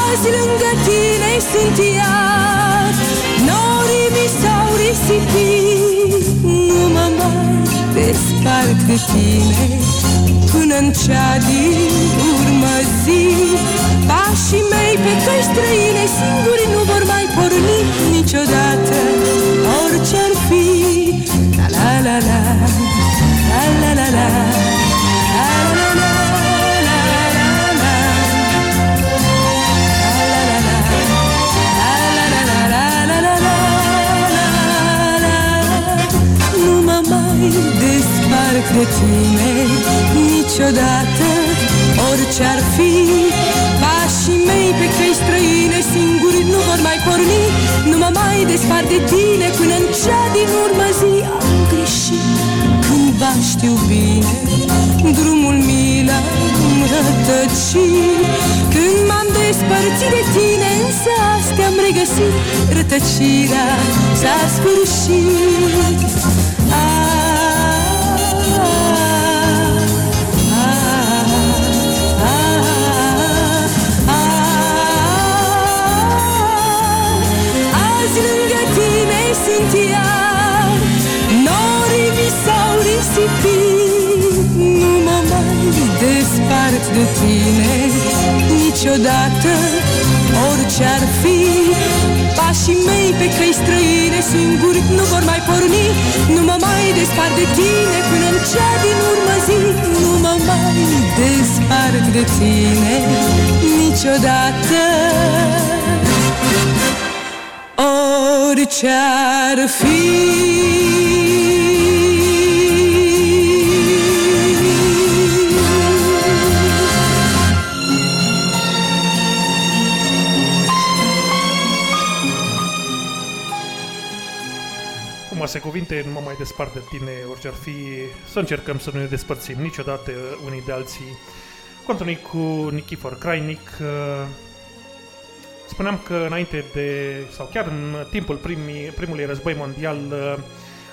Azi lângă tine sunt iar Norii mi s-au risipit Nu mă mai despart de tine. Până în cea din urmă zi Pașii mei pe căi străine Singuri nu vor mai porni niciodată. Orice ar fi La la la la La de tine Niciodată. Orice ar fi Pașii mei pe căi străine Singuri nu vor mai porni. Nu mă mai despart de tine Până în cea din urmă zi. Am greșit Cândva știu bine Drumul mi l-am rătăcit. Când m-am despărțit de tine Însă astea am regăsit Rătăcirea s-a sfârșit despart de tine Niciodată Orice ar fi. Pașii mei pe căi străine Singuri nu vor mai porni. Nu mă mai despart de tine Până în cea din urmă zi. Nu mă mai despart de tine Niciodată. Orice ar fi Frumoase cuvinte, nu mă mai despart de tine, orice ar fi, să încercăm să nu ne despărțim niciodată unii de alții. Continui cu Nichifor Crainic. uh, Spuneam că înainte de, sau chiar în timpul primii, primului război mondial, uh,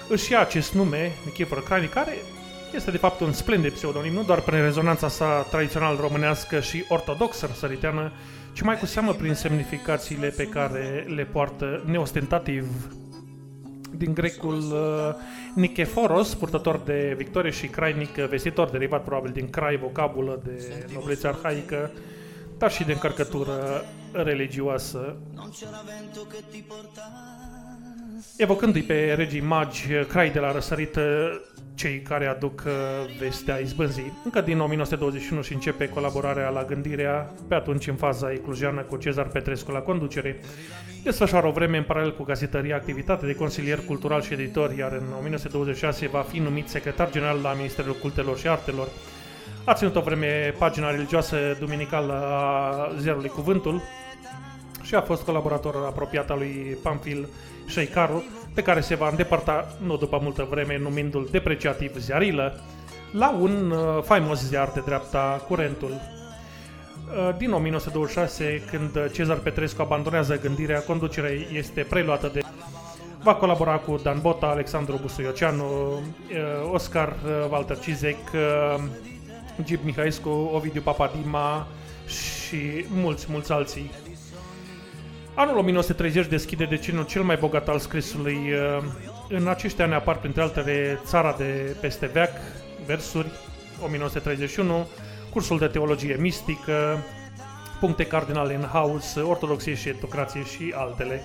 își ia acest nume, Nichifor Crainic, care este de fapt un splendid pseudonim, nu doar prin rezonanța sa tradițional românească și ortodoxă răsăriteană, ci mai cu seamă prin semnificațiile pe care le poartă neostentativ din grecul uh, Nikeforos, purtător de victorie și crainic, uh, vestitor, derivat probabil din crai, vocabulă de noblețe arhaică, dar și de încărcătură religioasă. Evocându-i pe regii magi, uh, crai de la răsărit, uh, cei care aduc uh, vestea izbânzii. Încă din 1921 și începe colaborarea la gândirea, pe atunci în faza ecluziană cu Cezar Petrescu la conducere. Desfășoară o vreme în paralel cu gazetăria activitate de consilier cultural și editor, iar în 1926 va fi numit secretar general la Ministerul Cultelor și Artelor. A ținut o vreme pagina religioasă duminicală a Zerului Cuvântul și a fost colaborator apropiat al lui Pamfil Șeicaru, pe care se va îndepărta nu după multă vreme numindu-l depreciativ ziarilă, la un uh, faimos ziar de dreapta Curentul. Uh, Din 1926, când Cezar Petrescu abandonează gândirea, conducerea este preluată de Va colabora cu Dan Bota, Alexandru Busuioceanu, uh, Oscar uh, Walter Cizec, uh, Gib Mihaescu, Ovidiu Papadima și mulți, mulți alții. Anul 1930 deschide decenul cel mai bogat al scrisului. uh, În acești ani apar printre altele Țara de peste veac, versuri, 1931, cursul de teologie mistică, puncte cardinale în haos, ortodoxie și etocrație și altele.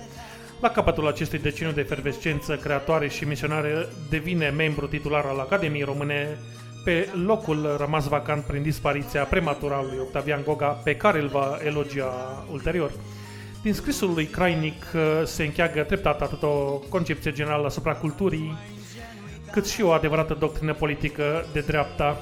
La capătul acestui deceniu de efervescență creatoare și misionare devine membru titular al Academiei Române pe locul rămas vacant prin dispariția prematură a lui Octavian Goga, pe care îl va elogia ulterior. Din scrisul lui Crainic uh, se încheagă treptat atât o concepție generală asupra culturii, cât și o adevărată doctrină politică de dreapta.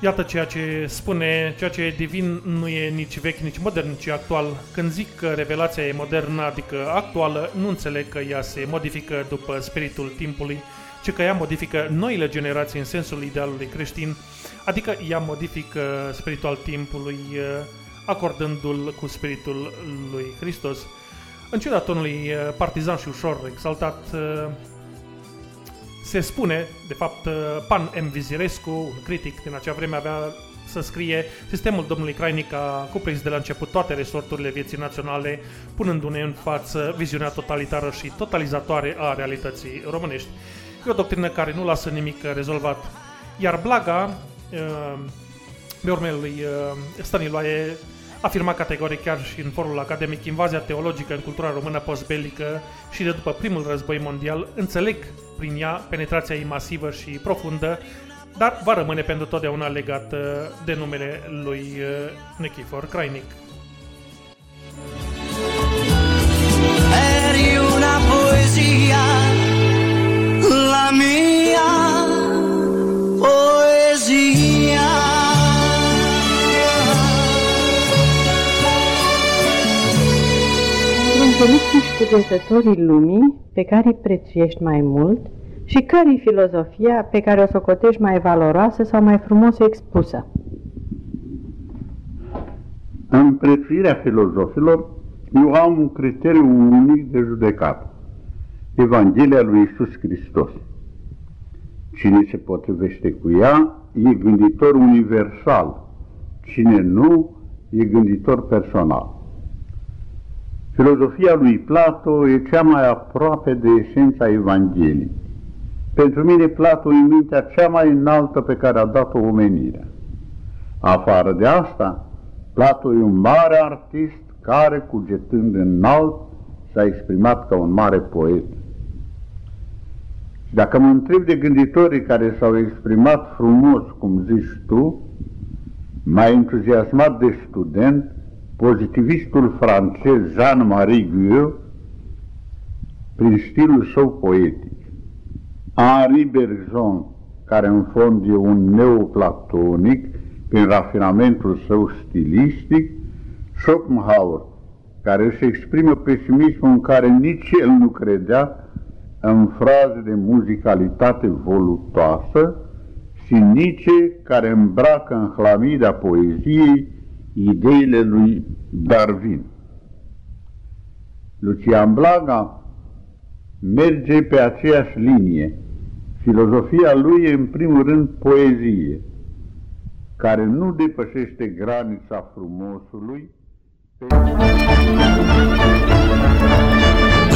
Iată ceea ce spune, ceea ce e divin nu e nici vechi, nici modern, ci actual. Când zic că revelația e modernă, adică actuală, nu înțeleg că ea se modifică după spiritul timpului, ci că ea modifică noile generații în sensul idealului creștin, adică ea modifică spiritul timpului, eh, acordându-l cu spiritul lui Hristos. În ciuda tonului eh, partizan și ușor exaltat, eh, se spune, de fapt, uh, Pan M. Vizirescu, un critic din acea vreme, avea să scrie Sistemul domnului Crainic a cuprins de la început toate resorturile vieții naționale, punându-ne în față viziunea totalitară și totalizatoare a realității românești. E o doctrină care nu lasă nimic rezolvat. Iar Blaga, uh, pe urmele lui uh, Staniloae, afirma categoric chiar și în forul academic invazia teologică în cultura română postbelică și de după primul război mondial, înțeleg prin ea penetrația ei masivă și profundă, dar va rămâne pentru totdeauna legată de numele lui uh, Nichifor Crainic. Eri una poesia, la mia poesia. Înțelegi cugetătorii lumii pe care îi prețuiești mai mult și care e filozofia pe care o socotești mai valoroasă sau mai frumos expusă. În prețuirea filozofilor, eu am un criteriu unic de judecat. Evanghelia lui Isus Hristos. Cine se potrivește cu ea e gânditor universal. Cine nu, e gânditor personal. Filozofia lui Plato e cea mai aproape de esența Evangheliei. Pentru mine Plato e mintea cea mai înaltă pe care a dat-o omenirea. Afară de asta, Plato e un mare artist care, cugetând înalt, s-a exprimat ca un mare poet. Și dacă mă întreb de gânditorii care s-au exprimat frumos, cum zici tu, mai entuziasmat de student, pozitivistul francez Jean-Marie Gueux, prin stilul său poetic. Henri Bergson, care în fond e un neoplatonic, prin rafinamentul său stilistic, Schopenhauer, care își exprimă pesimismul în care nici el nu credea în fraze de muzicalitate volutoasă, și Nietzsche, care îmbracă în hlamida poeziei ideile lui Darwin. Lucian Blaga merge pe aceeași linie. Filozofia lui e în primul rând poezie, care nu depășește granița frumosului.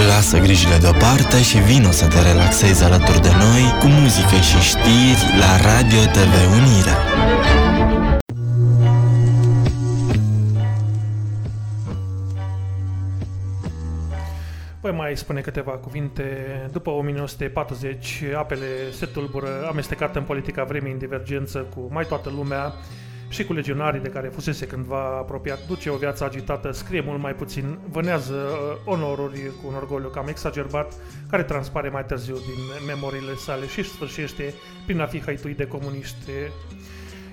Lasă grijile deoparte și vino să te relaxezi alături de noi cu muzică și știri la Radio TV Unirea. Voi mai spune câteva cuvinte. După 1940, apele se tulbură, amestecat în politica vremii în divergență cu mai toată lumea și cu legionarii de care fusese cândva apropiat. Duce o viață agitată, scrie mult mai puțin, vânează uh, onoruri cu un orgoliu cam exagerbat, care transpare mai târziu din memoriile sale și sfârșește prin a fi hăituit de comuniști.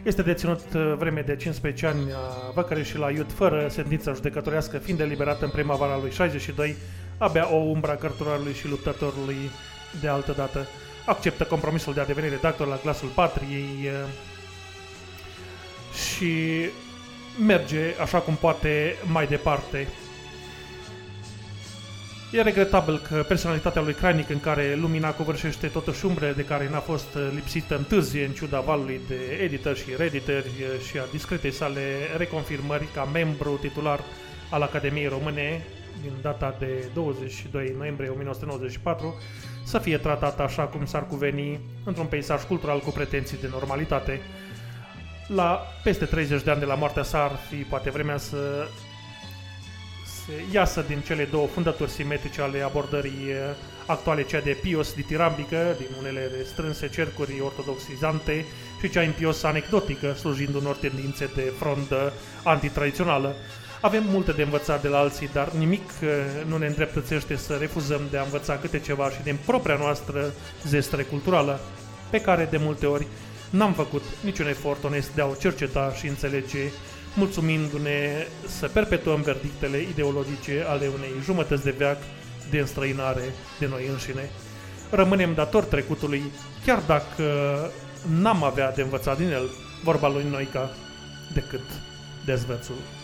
Este deținut uh, vreme de 15 ani a Văcărești și la Iud, fără sentință judecătorească, fiind eliberat în primăvara lui 62, abia o umbra cărturarului și luptătorului de altă dată. Acceptă compromisul de a deveni redactor la glasul patriei uh, și merge așa cum poate mai departe. E regretabil că personalitatea lui Crainic, în care lumina covârșește totuși umbre de care n-a fost lipsită întârzie în ciuda valului de editări și reeditări și a discretei sale reconfirmări ca membru titular al Academiei Române din data de 22 noiembrie 1994, să fie tratat așa cum s-ar cuveni într-un peisaj cultural cu pretenții de normalitate. La peste 30 de ani de la moartea sa ar fi poate vremea să se iasă din cele două fundături simetrice ale abordării eh, actuale, cea de pios ditirambică, din unele restrânse cercuri ortodoxizante, și cea impios anecdotică, slujind unor tendințe de frondă antitradițională. Avem multe de învățat de la alții, dar nimic eh, nu ne îndreptățește să refuzăm de a învăța câte ceva și din propria noastră zestre culturală, pe care de multe ori n-am făcut niciun efort onest de a o cerceta și înțelege mulțumindu-ne să perpetuăm verdictele ideologice ale unei jumătăți de veac de înstrăinare de noi înșine. Rămânem dator trecutului, chiar dacă n-am avea de învățat din el, vorba lui Noica, decât dezvețul.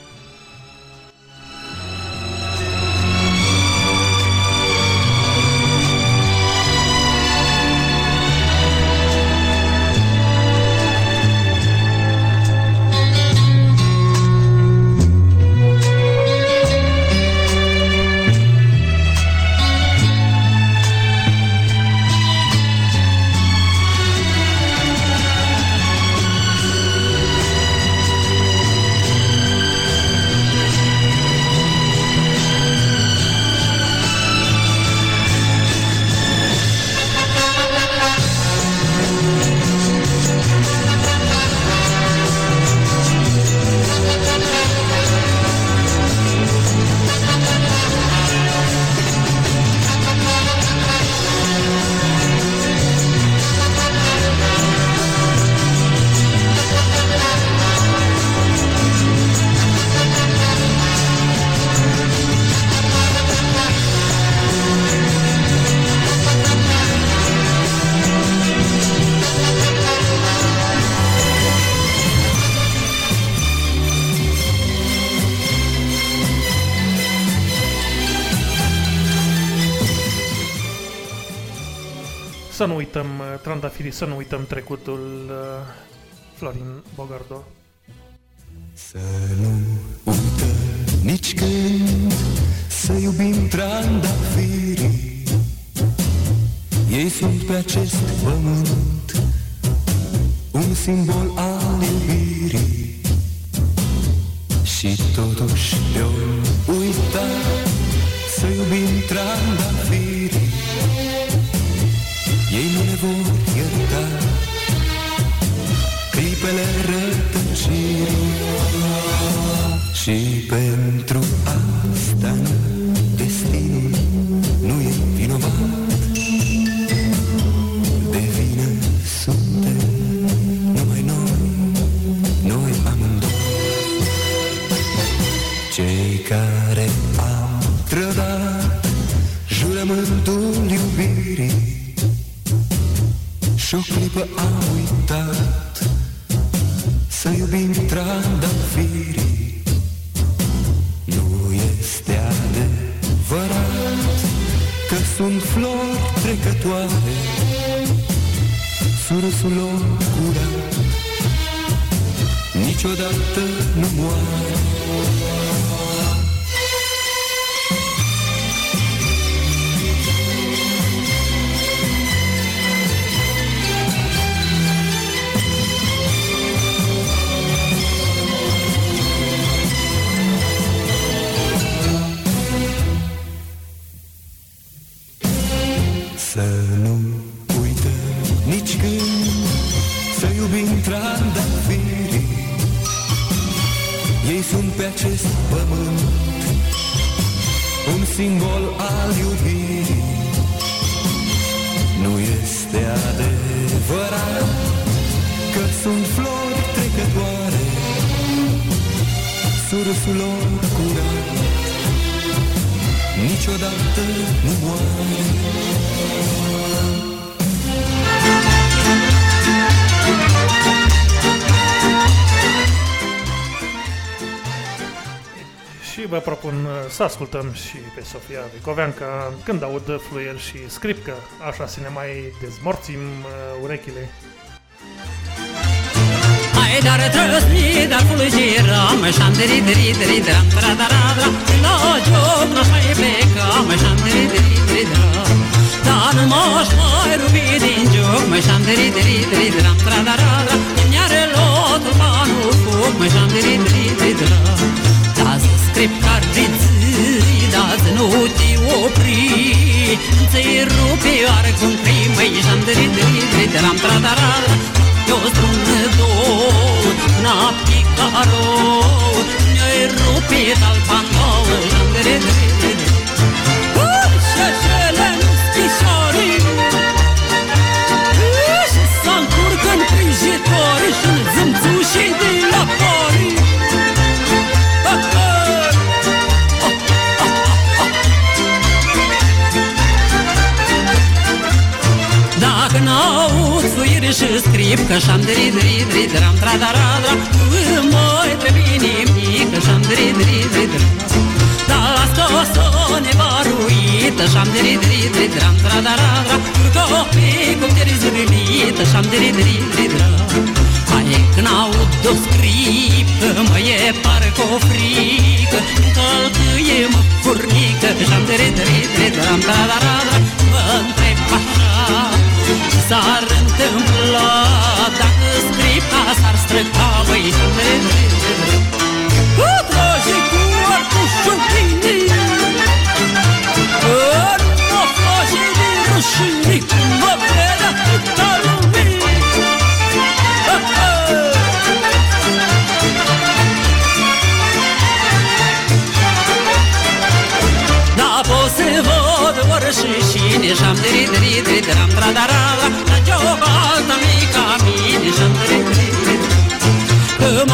Uh, trandafirii, să nu uităm trecutul uh, Florin Bogardo. Să nu uităm nici când Să iubim trandafirii Ei sunt pe acest pământ Un simbol al iubirii. Și totuși de uita Să iubim trandafirii ei nu ne vor ierta. Clipele rătăcirii Și pentru și o clipă ascultăm și pe Sofia Vicoveanca când aud fluier și scripcă, așa să ne mai dezmorțim uh, urechile. Hai dar trăsni, dar fulgiram Și-am diri, diri, diri, dram, tra, da, ra, dra La joc, la șai plecam Și-am diri, diri, diri, dram Dar nu m-aș mai rupi din joc Și-am diri, diri, diri, dram, tra, da, ra, dra Îmi are lotul banul foc Și-am diri, diri, diri, dram Das script cardiții, das nu te opri. Ți-i rupi oare cum primăi Și-am diri, diri, diri, dram, tra, da, ra, dra eu strunător, na picaro, ne-ai rupit al pandou, jandere, dere, dere. Șașele nu schișori, și scrip Că și-am dri dri dri dram tra da ra dra. Nu mai trebuie nimic Că și-am dri dri dri dram Dar asta o să ne baruită Și-am dri dri dri dram tra da ra dra. Copii cum te rizurită Și-am dri dri dri dram Hai când aud o scrip Mă e parcă o frică. Încălcâie mă furnică Și-am dri dri dri dram tra da ra dra. Mă întreb așa S-ar întâmpla Dacă scripa s-ar străca Băi, Tragi cu arcușul plinii Nu mă face din rușinii Mă vede atâta lumii. Da, pot să văd orășișine Și-am diri, diri, diri, dram, tra, da, ra,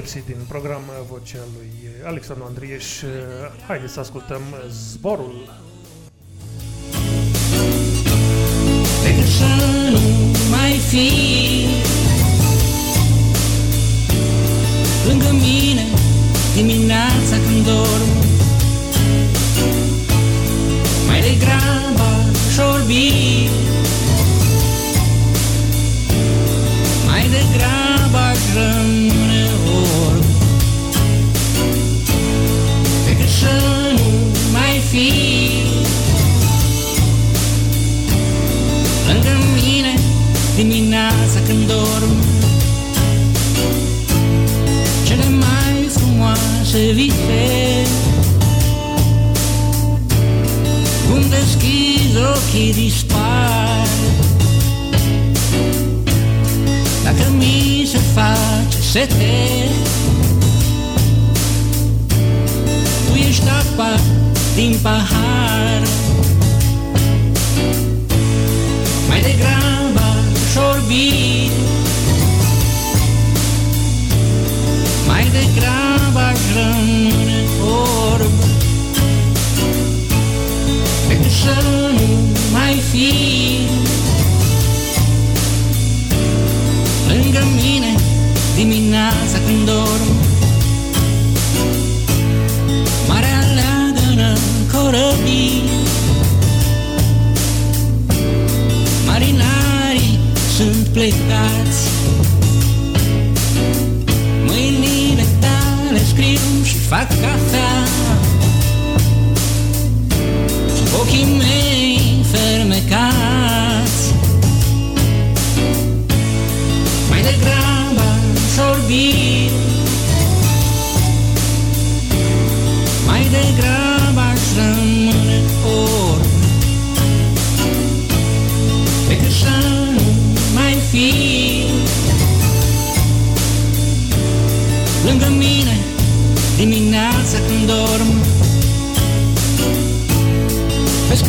Nu putea lipsi din program vocea lui Alexandru Andrieș. Haideți să ascultăm Zborul. Decât să nu mai fi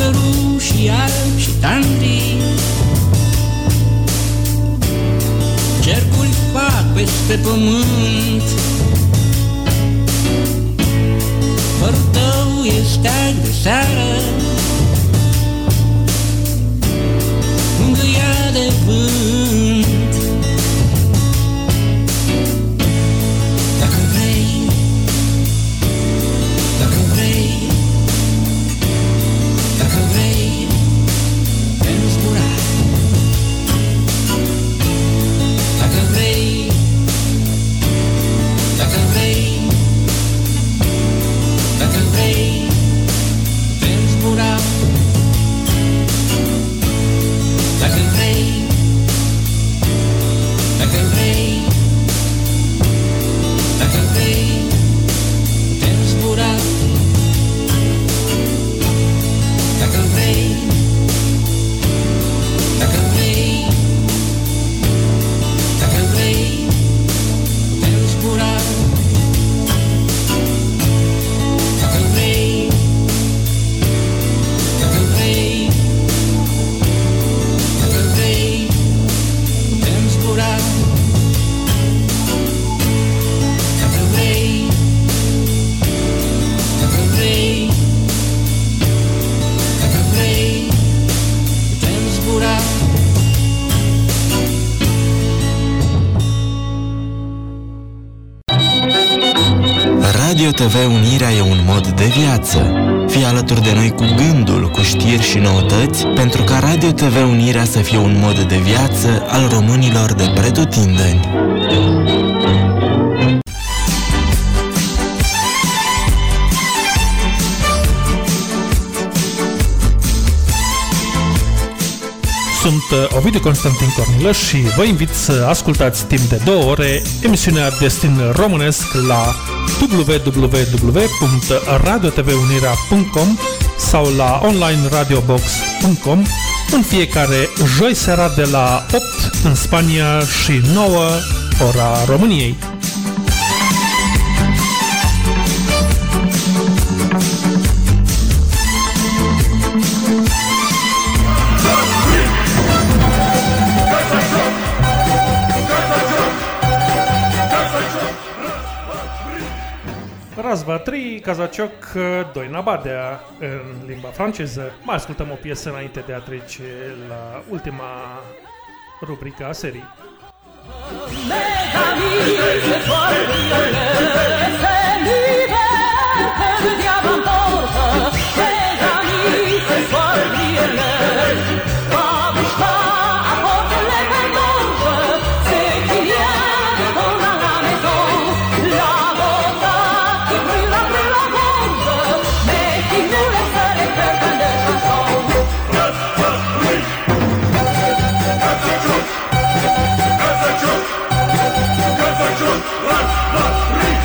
Pescărușii albi și tandri Cercuri fac peste pământ. Părul tău e steag de seară. Mângâia de vânt TV Unirea să fie un mod de viață al românilor de pretutindeni. Sunt uh, Ovidiu Constantin Cornilăș și vă invit să ascultați timp de două ore emisiunea Destin Românesc la www.radiotvunirea.com sau la onlineradiobox.com în fiecare joi seara de la 8 în Spania și 9 ora României. Razva 3, Cazacioc, uh, Doina Badea în limba franceză. Mai ascultăm o piesă înainte de a trece la ultima rubrică a serii. Mes amis, je folle violeuse, c'est l'hiver que le diable emporte. Mes amis, je folle violeuse, Run, run, run, run.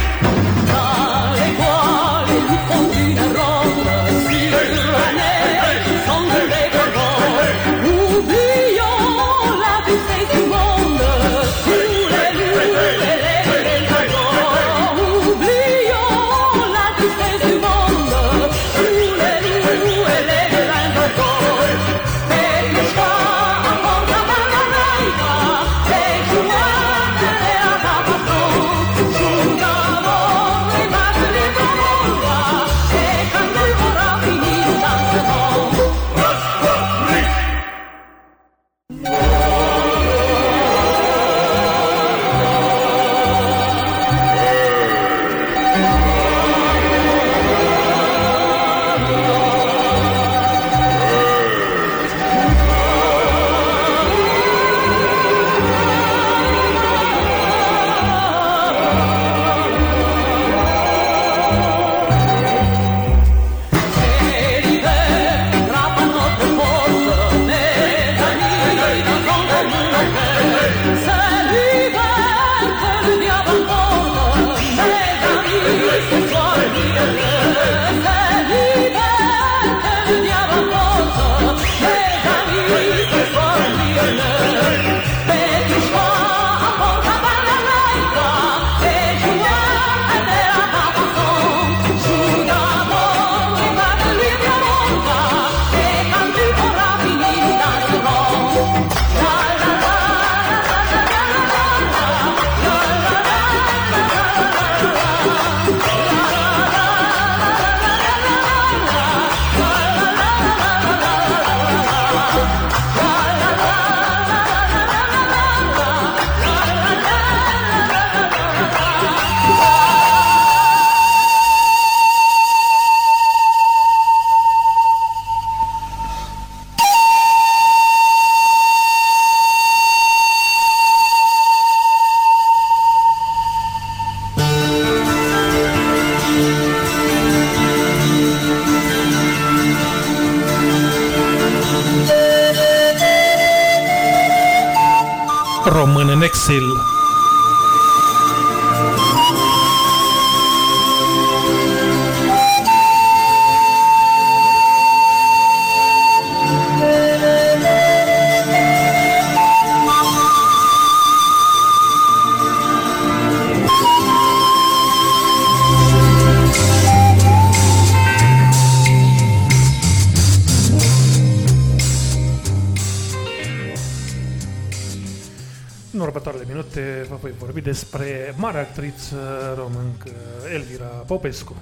Actriță româncă Elvira Popescu.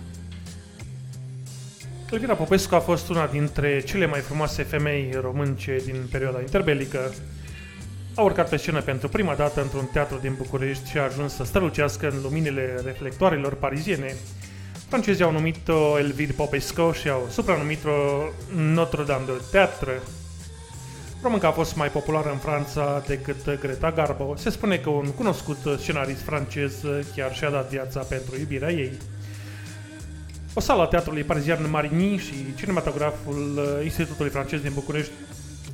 Elvira Popescu a fost una dintre cele mai frumoase femei românce din perioada interbelică. A urcat pe scenă pentru prima dată într-un teatru din București și a ajuns să strălucească în luminile reflectoarelor pariziene. Francezii au numit-o Elvire Popescu și au supranumit-o Notre-Dame de Théâtre. Românca a fost mai populară în Franța decât Greta Garbo. Se spune că un cunoscut scenarist francez chiar și-a dat viața pentru iubirea ei. O sală a teatrului parizian Marigny și cinematograful Institutului francez din București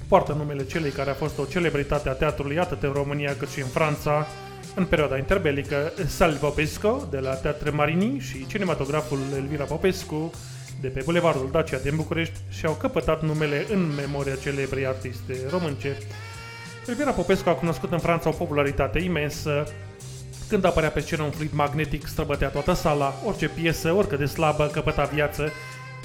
poartă numele celei care a fost o celebritate a teatrului atât în România cât și în Franța în perioada interbelică, Sal Popescu de la Teatre Marigny și cinematograful Elvira Popescu de pe Bulevardul Dacia din București și-au căpătat numele în memoria celebrei artiste românce. Elvira Popescu a cunoscut în Franța o popularitate imensă. Când apărea pe scenă un fluid magnetic, străbătea toată sala, orice piesă, oricât de slabă, căpăta viață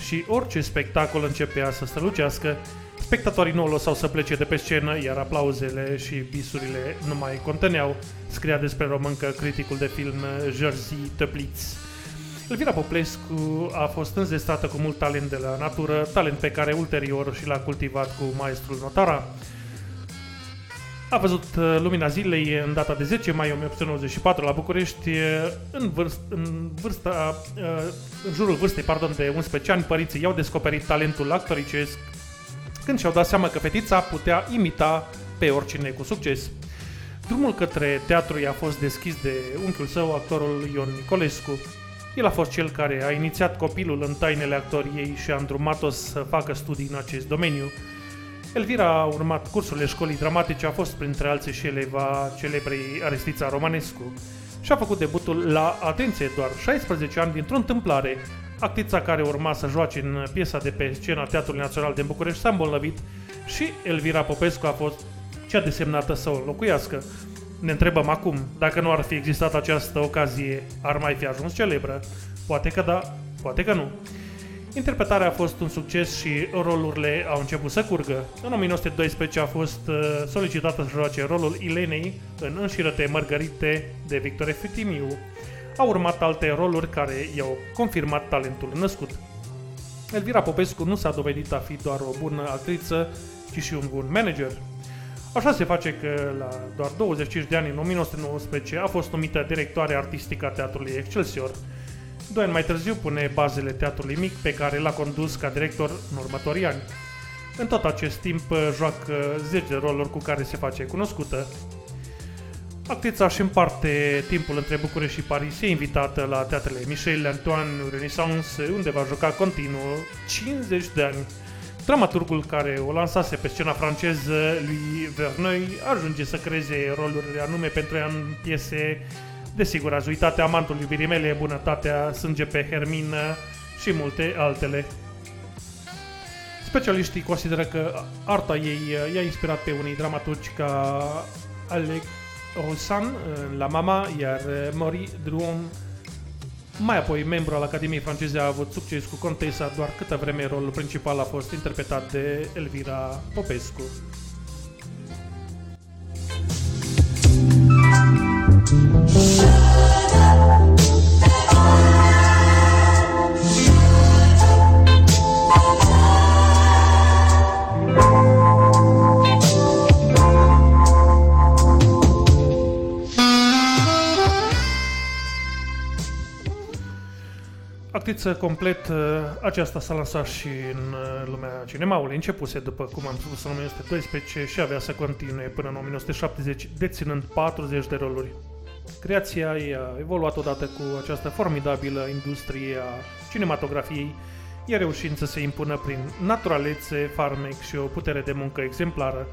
și orice spectacol începea să strălucească. Spectatorii nu o lăsau să plece de pe scenă, iar aplauzele și bisurile nu mai conteneau, scria despre româncă criticul de film Jerzy Teplitz. Elvira Popescu a fost înzestrată cu mult talent de la natură, talent pe care ulterior și l-a cultivat cu maestrul Notara. A văzut uh, lumina zilei în data de 10 mai 1894 la București, uh, în, vârst, în vârsta, uh, în jurul vârstei pardon, de 11 ani, părinții i-au descoperit talentul actoricesc când și-au dat seama că fetița putea imita pe oricine cu succes. Drumul către teatru i-a fost deschis de unchiul său, actorul Ion Nicolescu. El a fost cel care a inițiat copilul în tainele actoriei și a îndrumat-o să facă studii în acest domeniu. Elvira a urmat cursurile școlii dramatice, a fost printre alții și eleva celebrei Aristița Romanescu și a făcut debutul la, atenție, doar 16 ani dintr-o întâmplare. Actrița care urma să joace în piesa de pe scena Teatrului Național din București s-a îmbolnăvit și Elvira Popescu a fost cea desemnată să o înlocuiască. Ne întrebăm acum, dacă nu ar fi existat această ocazie, ar mai fi ajuns celebră? Poate că da, poate că nu. Interpretarea a fost un succes și rolurile au început să curgă. În 1912 a fost uh, solicitată să joace rolul Ilenei în Înșirăte Mărgărite de Victor Efitimiu. Au urmat alte roluri care i-au confirmat talentul născut. Elvira Popescu nu s-a dovedit a fi doar o bună actriță, ci și un bun manager. Așa se face că la doar 25 de ani, în 1919, a fost numită directoare artistică a Teatrului Excelsior. Doi ani mai târziu pune bazele Teatrului Mic, pe care l-a condus ca director în următorii ani. În tot acest timp joacă 10 de roluri cu care se face cunoscută. Actrița își împarte timpul între București și Paris, e invitată la teatrele Michel Antoine Renaissance, unde va juca continuu 50 de ani. Dramaturgul care o lansase pe scena franceză, lui Verneuil, ajunge să creeze roluri anume pentru ea în piese Desigur, ați uitat amantul iubirii mele, bunătatea, sânge pe Hermină și multe altele. Specialiștii consideră că arta ei i-a inspirat pe unii dramaturgi ca Alec Rosan la Mama, iar Maurice Drouin mai apoi, membru al Academiei franceze a avut succes cu Contesa, doar câtă vreme rolul principal a fost interpretat de Elvira Popescu. Actriță complet, uh, aceasta s-a lansat și în uh, lumea cinemaului. Începuse, după cum am spus, în 1912 și avea să continue până în 1970, deținând 40 de roluri. Creația ei a evoluat odată cu această formidabilă industrie a cinematografiei, ea reușind să se impună prin naturalețe, farmec și o putere de muncă exemplară.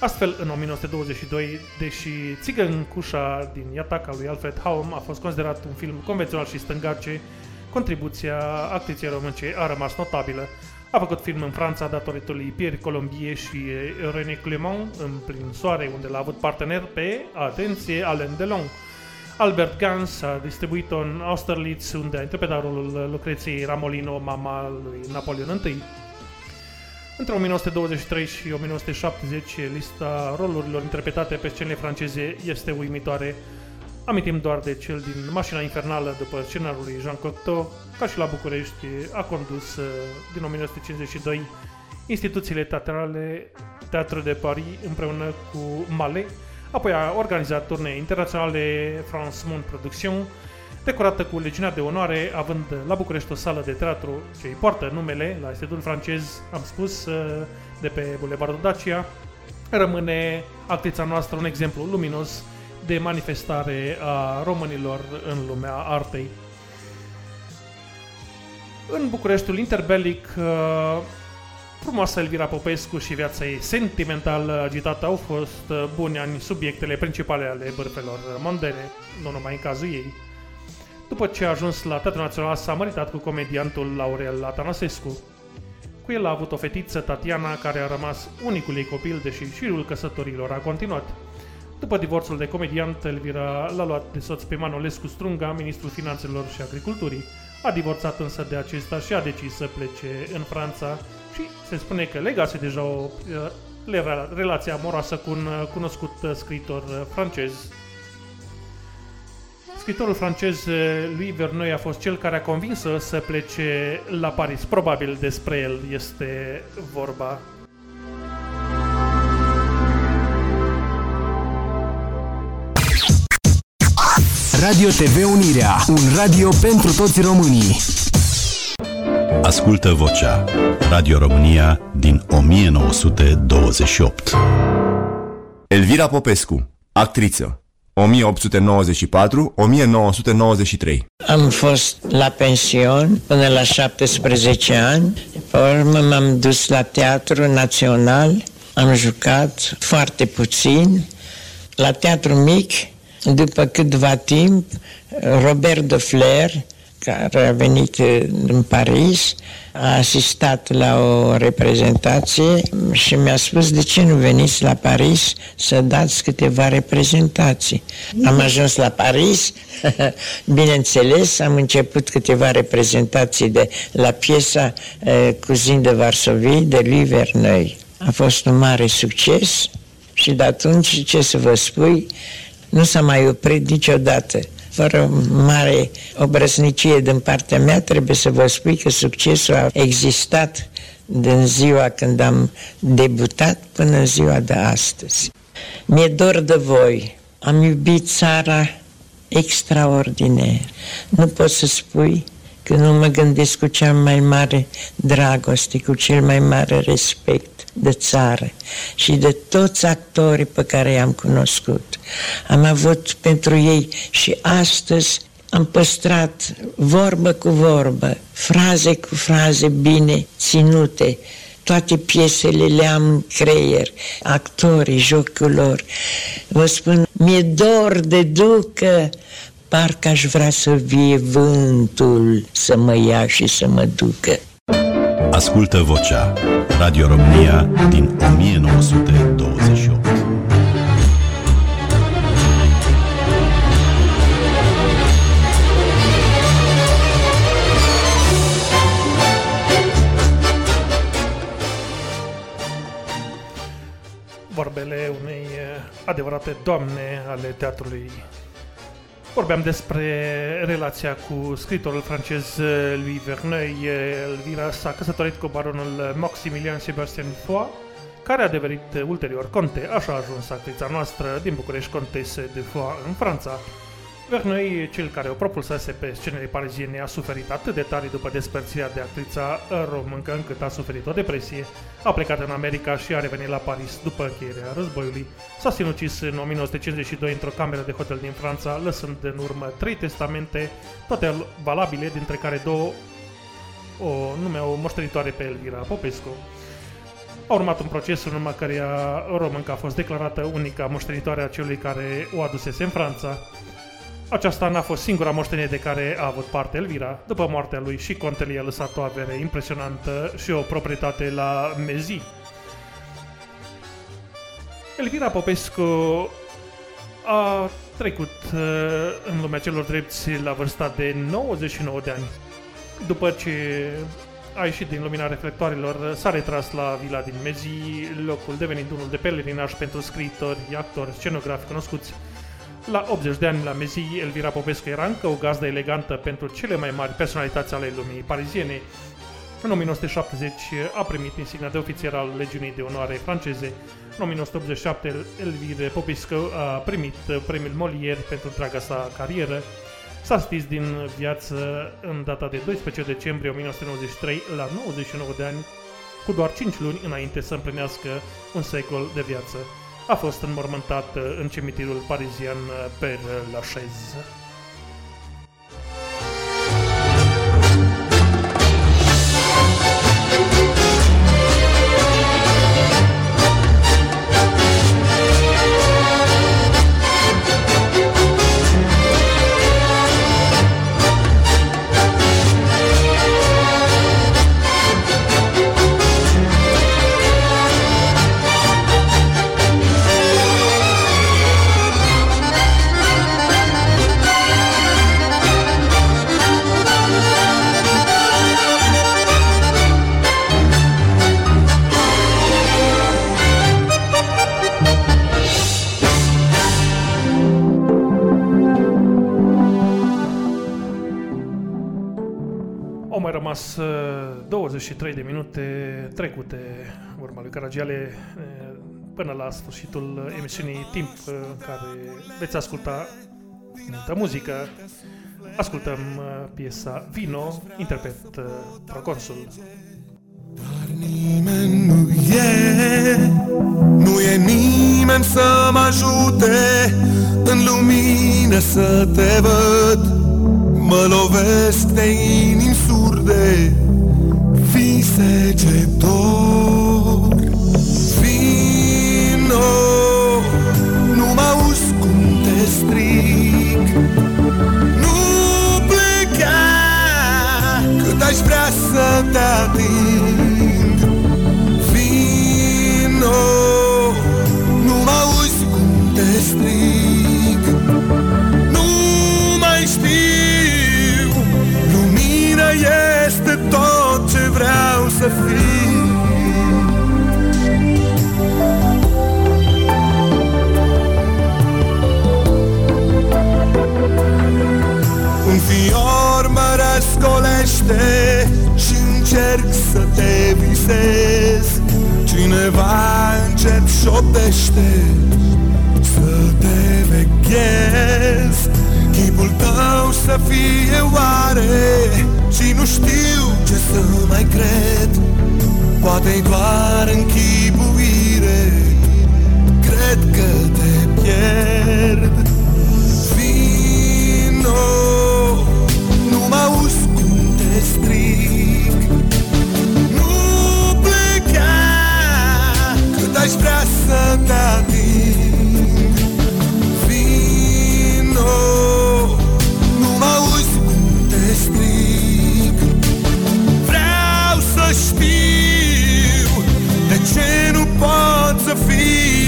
Astfel, în 1922, deși Țigăn Cușa din Iataca lui Alfred Haum a fost considerat un film convențional și stângace, contribuția actriței românce a rămas notabilă. A făcut film în Franța datorită lui Pierre Colombier și René Clément în Plin Soare, unde l-a avut partener pe, atenție, Alain Delon. Albert Gans a distribuit-o în Austerlitz, unde a interpretat rolul Lucreției Ramolino, mama lui Napoleon I. Între 1923 și 1970, lista rolurilor interpretate pe scenele franceze este uimitoare. Amintim doar de cel din Mașina Infernală după scenarul lui Jean Cocteau, ca și la București a condus uh, din 1952 instituțiile teatrale Teatru de Paris împreună cu Male, apoi a organizat turnee internaționale France Monde Production, decorată cu legiunea de onoare, având la București o sală de teatru ce îi poartă numele la Institutul francez, am spus, uh, de pe Bulevardul Dacia, rămâne actrița noastră un exemplu luminos de manifestare a românilor în lumea artei. În Bucureștiul interbelic, uh, frumoasa Elvira Popescu și viața ei sentimental agitată au fost uh, buni ani subiectele principale ale bârfelor mondene, nu numai în cazul ei. După ce a ajuns la Teatrul Național, s-a măritat cu comediantul Laurel Atanasescu. Cu el a avut o fetiță, Tatiana, care a rămas unicul ei copil, deși șirul căsătorilor a continuat. După divorțul de comediant, Elvira l-a luat de soț pe Manolescu Strunga, ministrul finanțelor și agriculturii. A divorțat însă de acesta și a decis să plece în Franța și se spune că legase deja o uh, relație amoroasă cu un uh, cunoscut uh, scriitor francez. Scriitorul francez Louis Verneuil a fost cel care a convins-o să plece la Paris. Probabil despre el este vorba. Radio TV Unirea, un radio pentru toți românii. Ascultă vocea Radio România din 1928 Elvira Popescu, actriță 1894-1993 Am fost la pension până la 17 ani. Pe urmă m-am dus la Teatru Național. Am jucat foarte puțin. La Teatru Mic după câtva timp, Robert de Flair, care a venit în Paris, a asistat la o reprezentație și mi-a spus de ce nu veniți la Paris să dați câteva reprezentații. Am ajuns la Paris, bineînțeles, am început câteva reprezentații de la piesa eh, Cuzin de Varsovie de lui Verneuil. A fost un mare succes și de atunci, ce să vă spui, nu s-a mai oprit niciodată. Fără mare obrăznicie din partea mea, trebuie să vă spui că succesul a existat din ziua când am debutat până în ziua de astăzi. Mi-e dor de voi. Am iubit țara extraordinar. Nu poți să spui că nu mă gândesc cu cea mai mare dragoste, cu cel mai mare respect de țară și de toți actorii pe care i-am cunoscut. Am avut pentru ei și astăzi am păstrat vorbă cu vorbă, fraze cu fraze bine ținute, toate piesele le am în creier, actorii, jocul lor. Vă spun, mi-e dor de ducă, parcă aș vrea să vie vântul să mă ia și să mă ducă. Ascultă vocea Radio România din 1928 Vorbele unei adevărate doamne ale teatrului Vorbeam despre relația cu scritorul francez Louis Verneuil. Elvira s-a căsătorit cu baronul Maximilian Sebastian Foix, care a devenit ulterior conte. Așa a ajuns actrița noastră din București, contese de Foix în Franța. Verneuil, cel care o propulsase pe scenele pariziene, a suferit atât de tare după despărțirea de actrița româncă încât a suferit o depresie. A plecat în America și a revenit la Paris după încheierea războiului. S-a sinucis în 1952 într-o cameră de hotel din Franța, lăsând în urmă trei testamente, toate valabile, dintre care două o numeau moștenitoare pe Elvira Popescu. A urmat un proces în urma căreia românca a fost declarată unica moștenitoare a celui care o adusese în Franța. Aceasta n-a fost singura moștenire de care a avut parte Elvira. După moartea lui și contele i-a lăsat o avere impresionantă și o proprietate la Mezi. Elvira Popescu a trecut uh, în lumea celor drepți la vârsta de 99 de ani. După ce a ieșit din lumina reflectoarelor, s-a retras la vila din Mezi, locul devenind unul de pelerinaj pentru scriitori, actori, scenografi cunoscuți. La 80 de ani la Mezi, Elvira Popescu era încă o gazdă elegantă pentru cele mai mari personalități ale lumii pariziene. În 1970 a primit insigna de ofițer al Legiunii de Onoare franceze. În 1987 Elvira Popescu a primit premiul Molière pentru întreaga sa carieră. S-a stins din viață în data de 12 decembrie 1993 la 99 de ani, cu doar 5 luni înainte să împlinească un secol de viață. A fost înmormântat în cimitirul parizian Père Lachaise. Rămas uh, 23 de minute trecute urma lui Caragiale uh, până la sfârșitul emisiunii Timp uh, în care veți asculta multă muzică. Ascultăm uh, piesa Vino, interpret uh, Proconsul. Nimeni nu e, nu e nimeni să mă ajute În lumină să te văd Mă lovesc de inimi surde Vise ce dor Vino Nu mă auzi cum te strig Nu pleca Cât aș vrea să te ating. Vino Nu mă auzi cum te strig încet șoptește să te veghez Chipul tău să fie oare și nu știu ce să mai cred. Poate doar închipuire Cred că te pierd. Vino Nu mă auzi cum te strig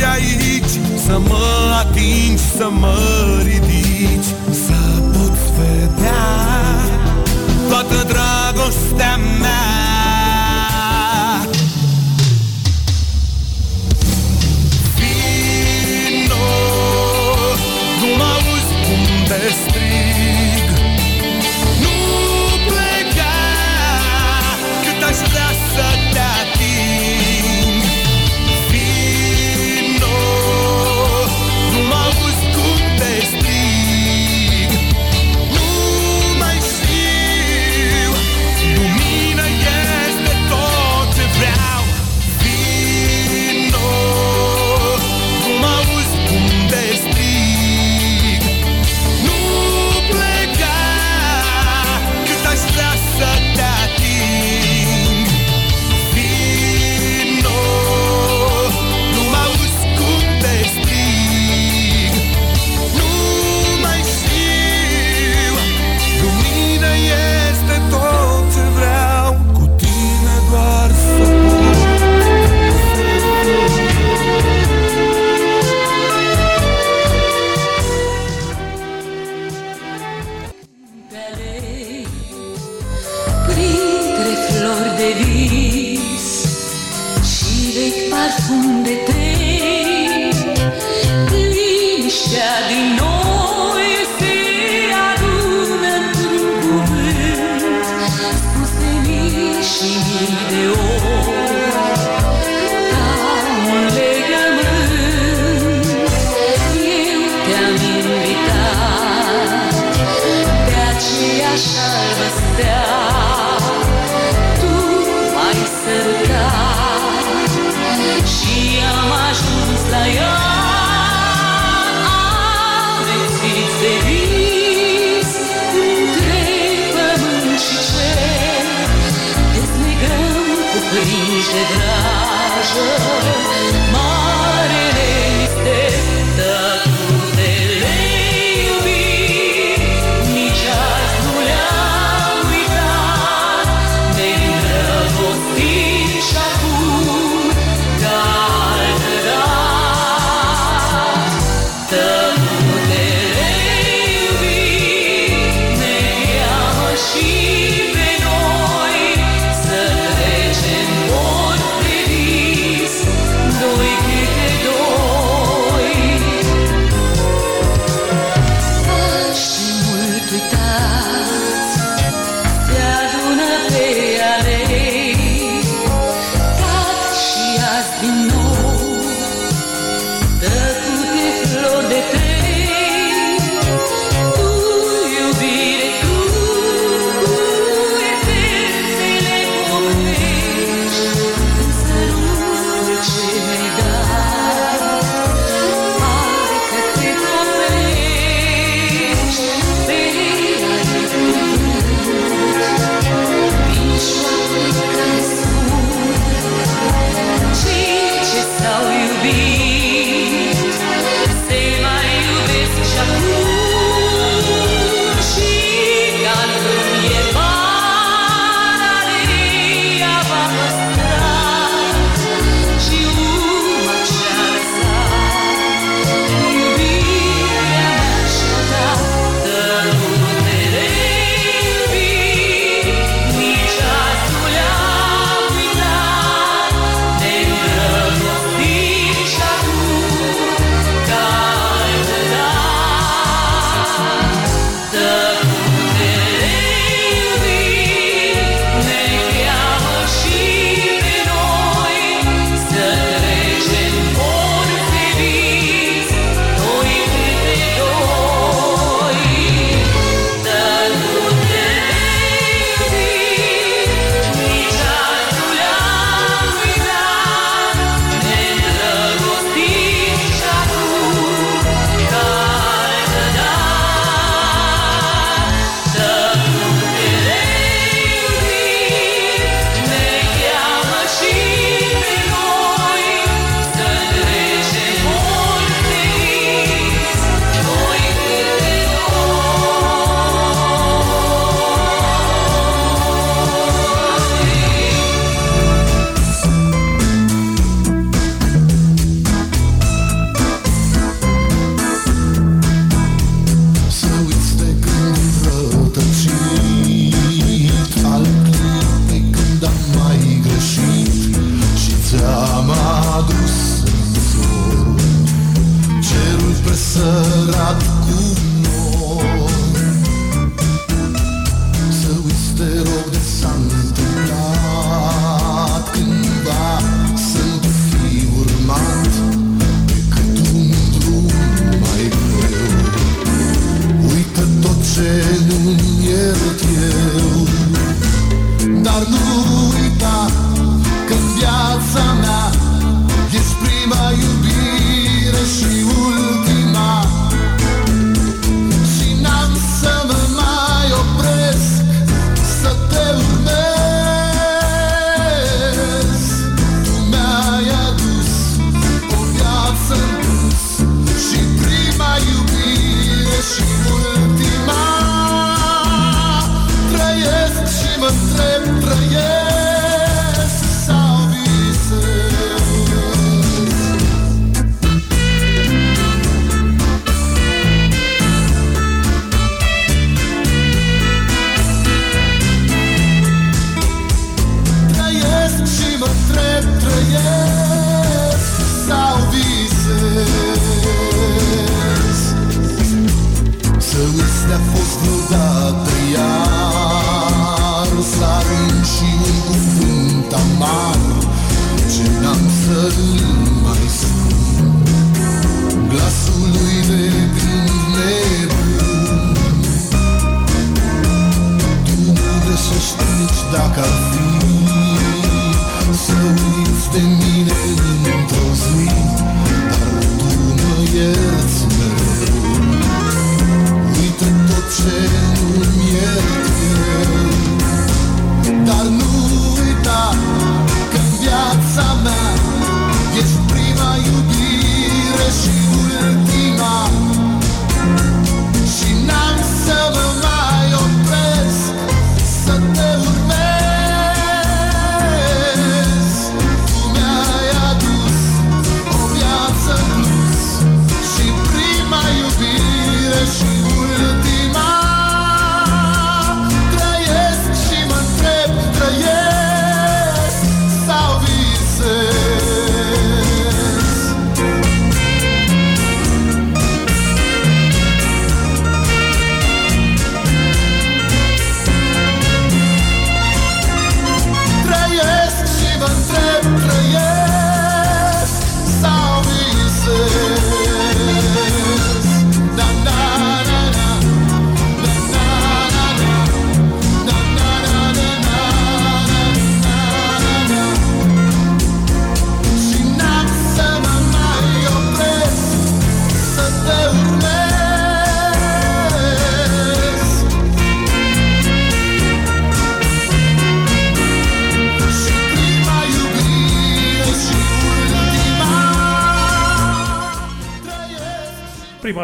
fii aici Să mă atingi, să mă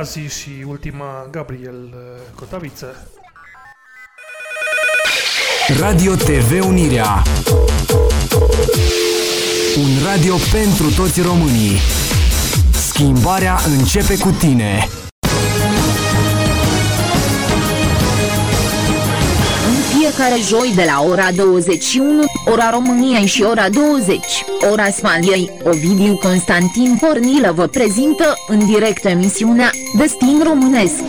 Gazi și ultima Gabriel uh, Cotaviță. Radio TV Unirea. Un radio pentru toți românii. Schimbarea începe cu tine. În fiecare joi de la ora 21, ora României și ora 20 Ora Smaliei, Ovidiu Constantin Cornilă vă prezintă în direct emisiunea Destin Românesc.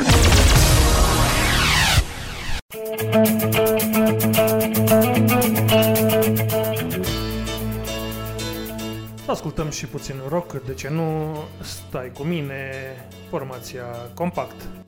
Ascultăm și puțin rock, de ce nu? Stai cu mine, formația Compact.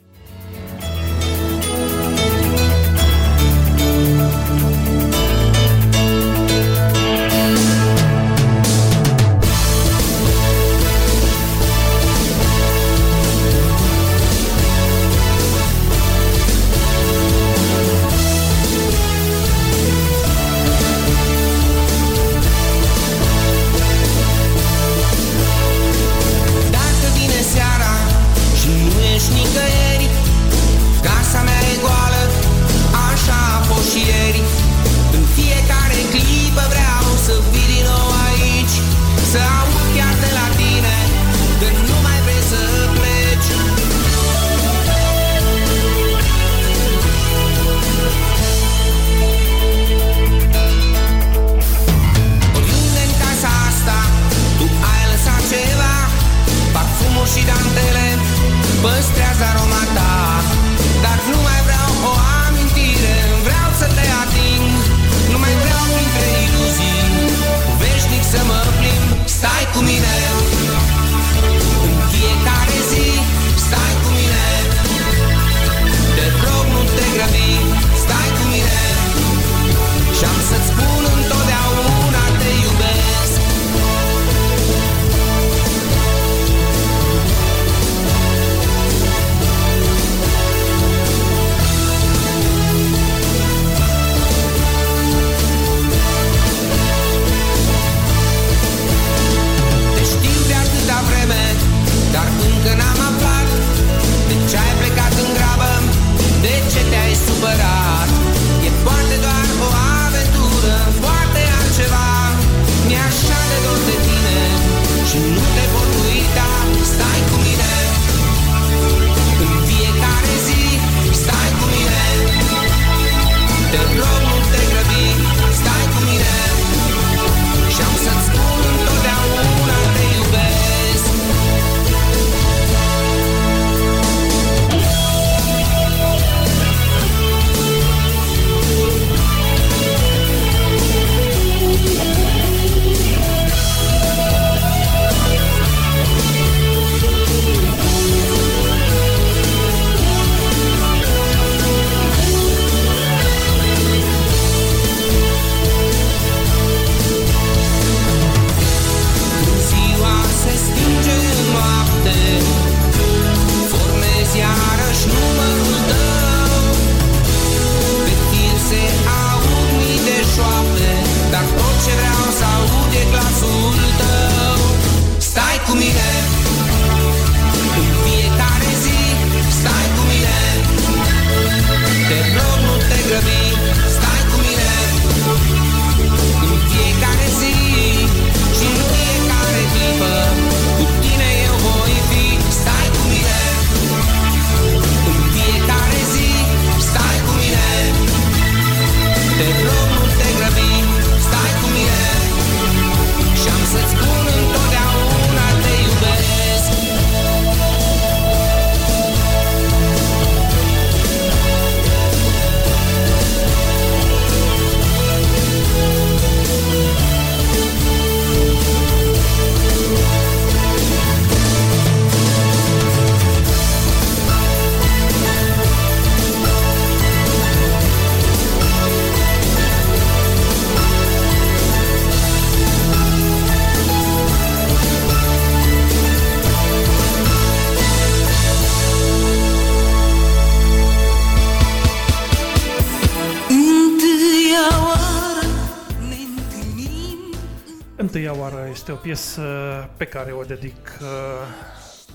piesă pe care o dedic uh,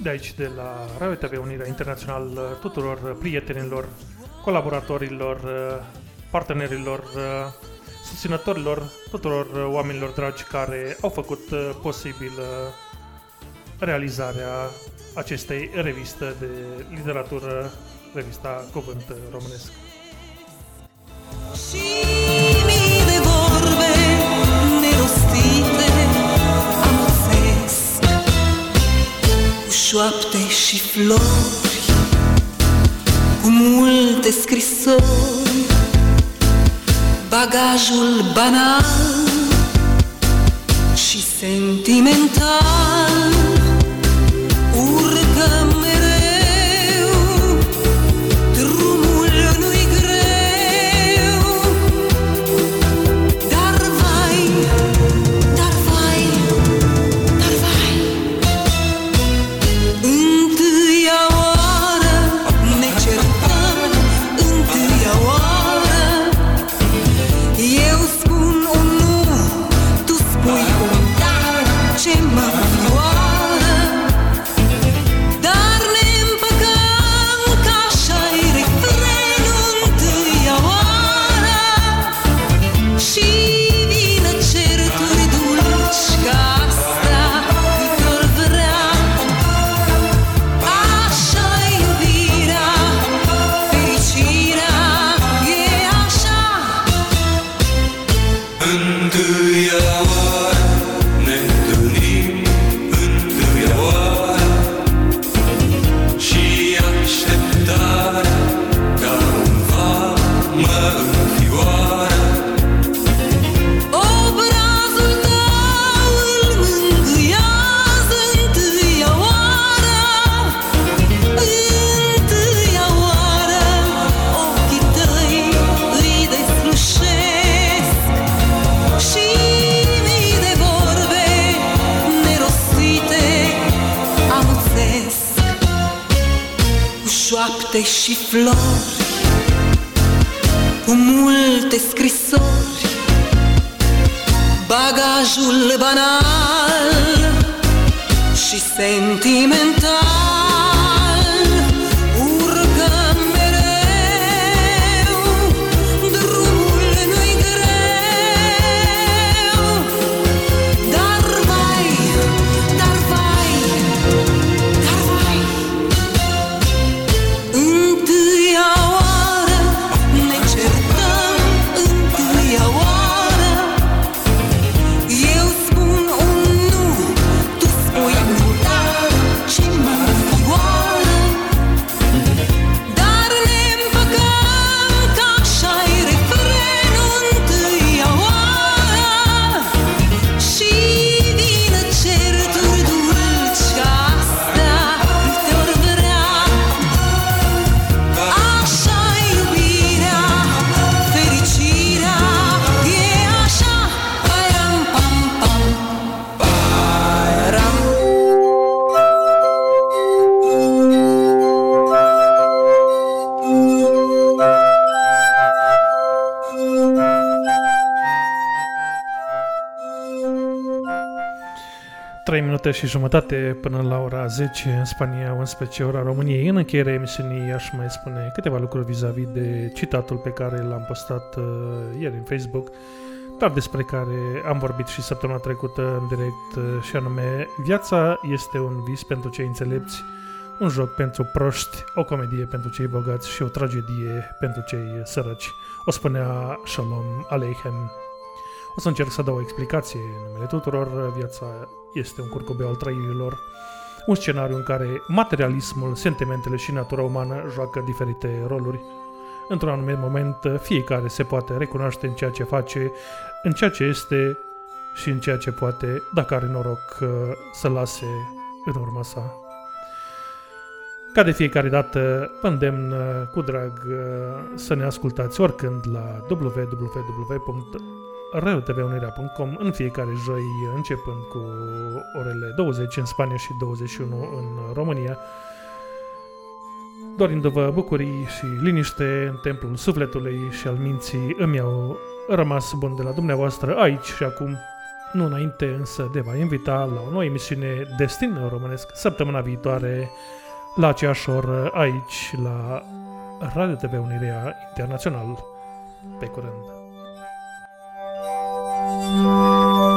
de aici, de la Radio TV Unirea Internațional, tuturor prietenilor, colaboratorilor, uh, partenerilor, uh, susținătorilor, tuturor oamenilor dragi care au făcut posibil realizarea acestei reviste de literatură, revista Cuvânt Românesc. Și... șoapte și flori Cu multe scrisori Bagajul banal Și sentimental. Urcă șoapte și jumătate până la ora 10 în Spania, 11 ora României. În încheierea emisiunii aș mai spune câteva lucruri vis-a-vis de citatul pe care l-am postat uh, ieri în Facebook, dar despre care am vorbit și săptămâna trecută în direct uh, și anume Viața este un vis pentru cei înțelepți, un joc pentru proști, o comedie pentru cei bogați și o tragedie pentru cei săraci. O spunea Shalom Aleichem. O să încerc să dau o explicație în numele tuturor. Viața este un curcubeu al trăirilor, un scenariu în care materialismul, sentimentele și natura umană joacă diferite roluri. Într-un anumit moment, fiecare se poate recunoaște în ceea ce face, în ceea ce este și în ceea ce poate, dacă are noroc uh, să lase în urma sa. Ca de fiecare dată, vă îndemn uh, cu drag uh, să ne ascultați oricând la www.reotvunirea.com în fiecare joi, începând cu orele 20 în Spania și 21 în România, dorindu-vă bucurii și liniște în templul sufletului și al minții îmi au rămas bun de la dumneavoastră aici și acum Nu înainte însă de va invita la o nouă emisiune Destin Românesc săptămâna viitoare la aceeași oră aici la Radio TV Unirea Internațional. Pe curând! Música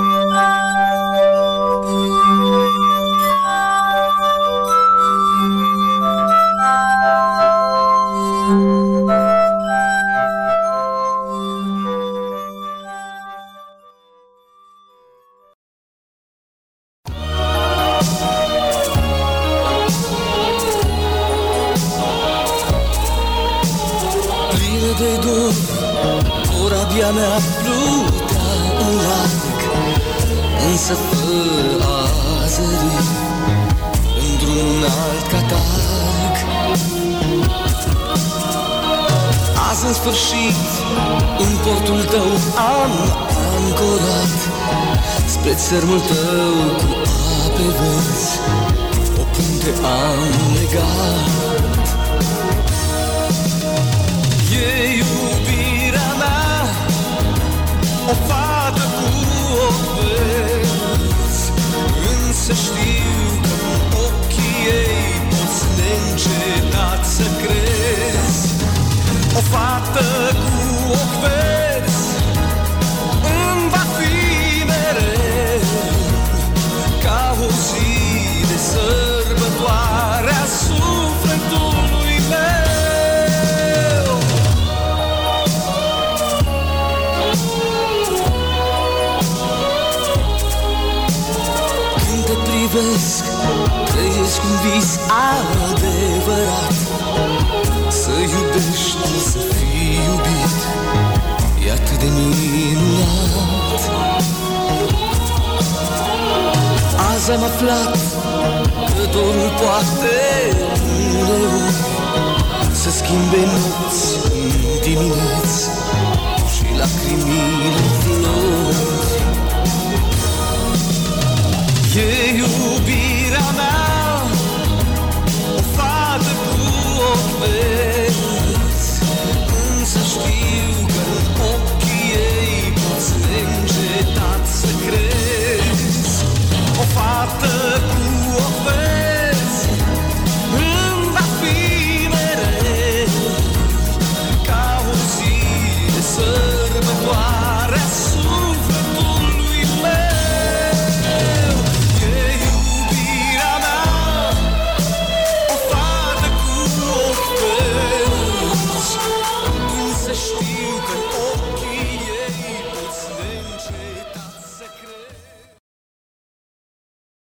țărmul tău cu ape verzi O punte am legat. E iubirea mea O fată cu ochi verzi Însă știu că în ochii ei Poți neîncetat să crezi. O fată cu ochi adevărat. Să iubești, să fii iubit E atât de minunat. Azi am aflat că dorul poate uneori Să schimbe nopți în dimineți Și lacrimile în flori away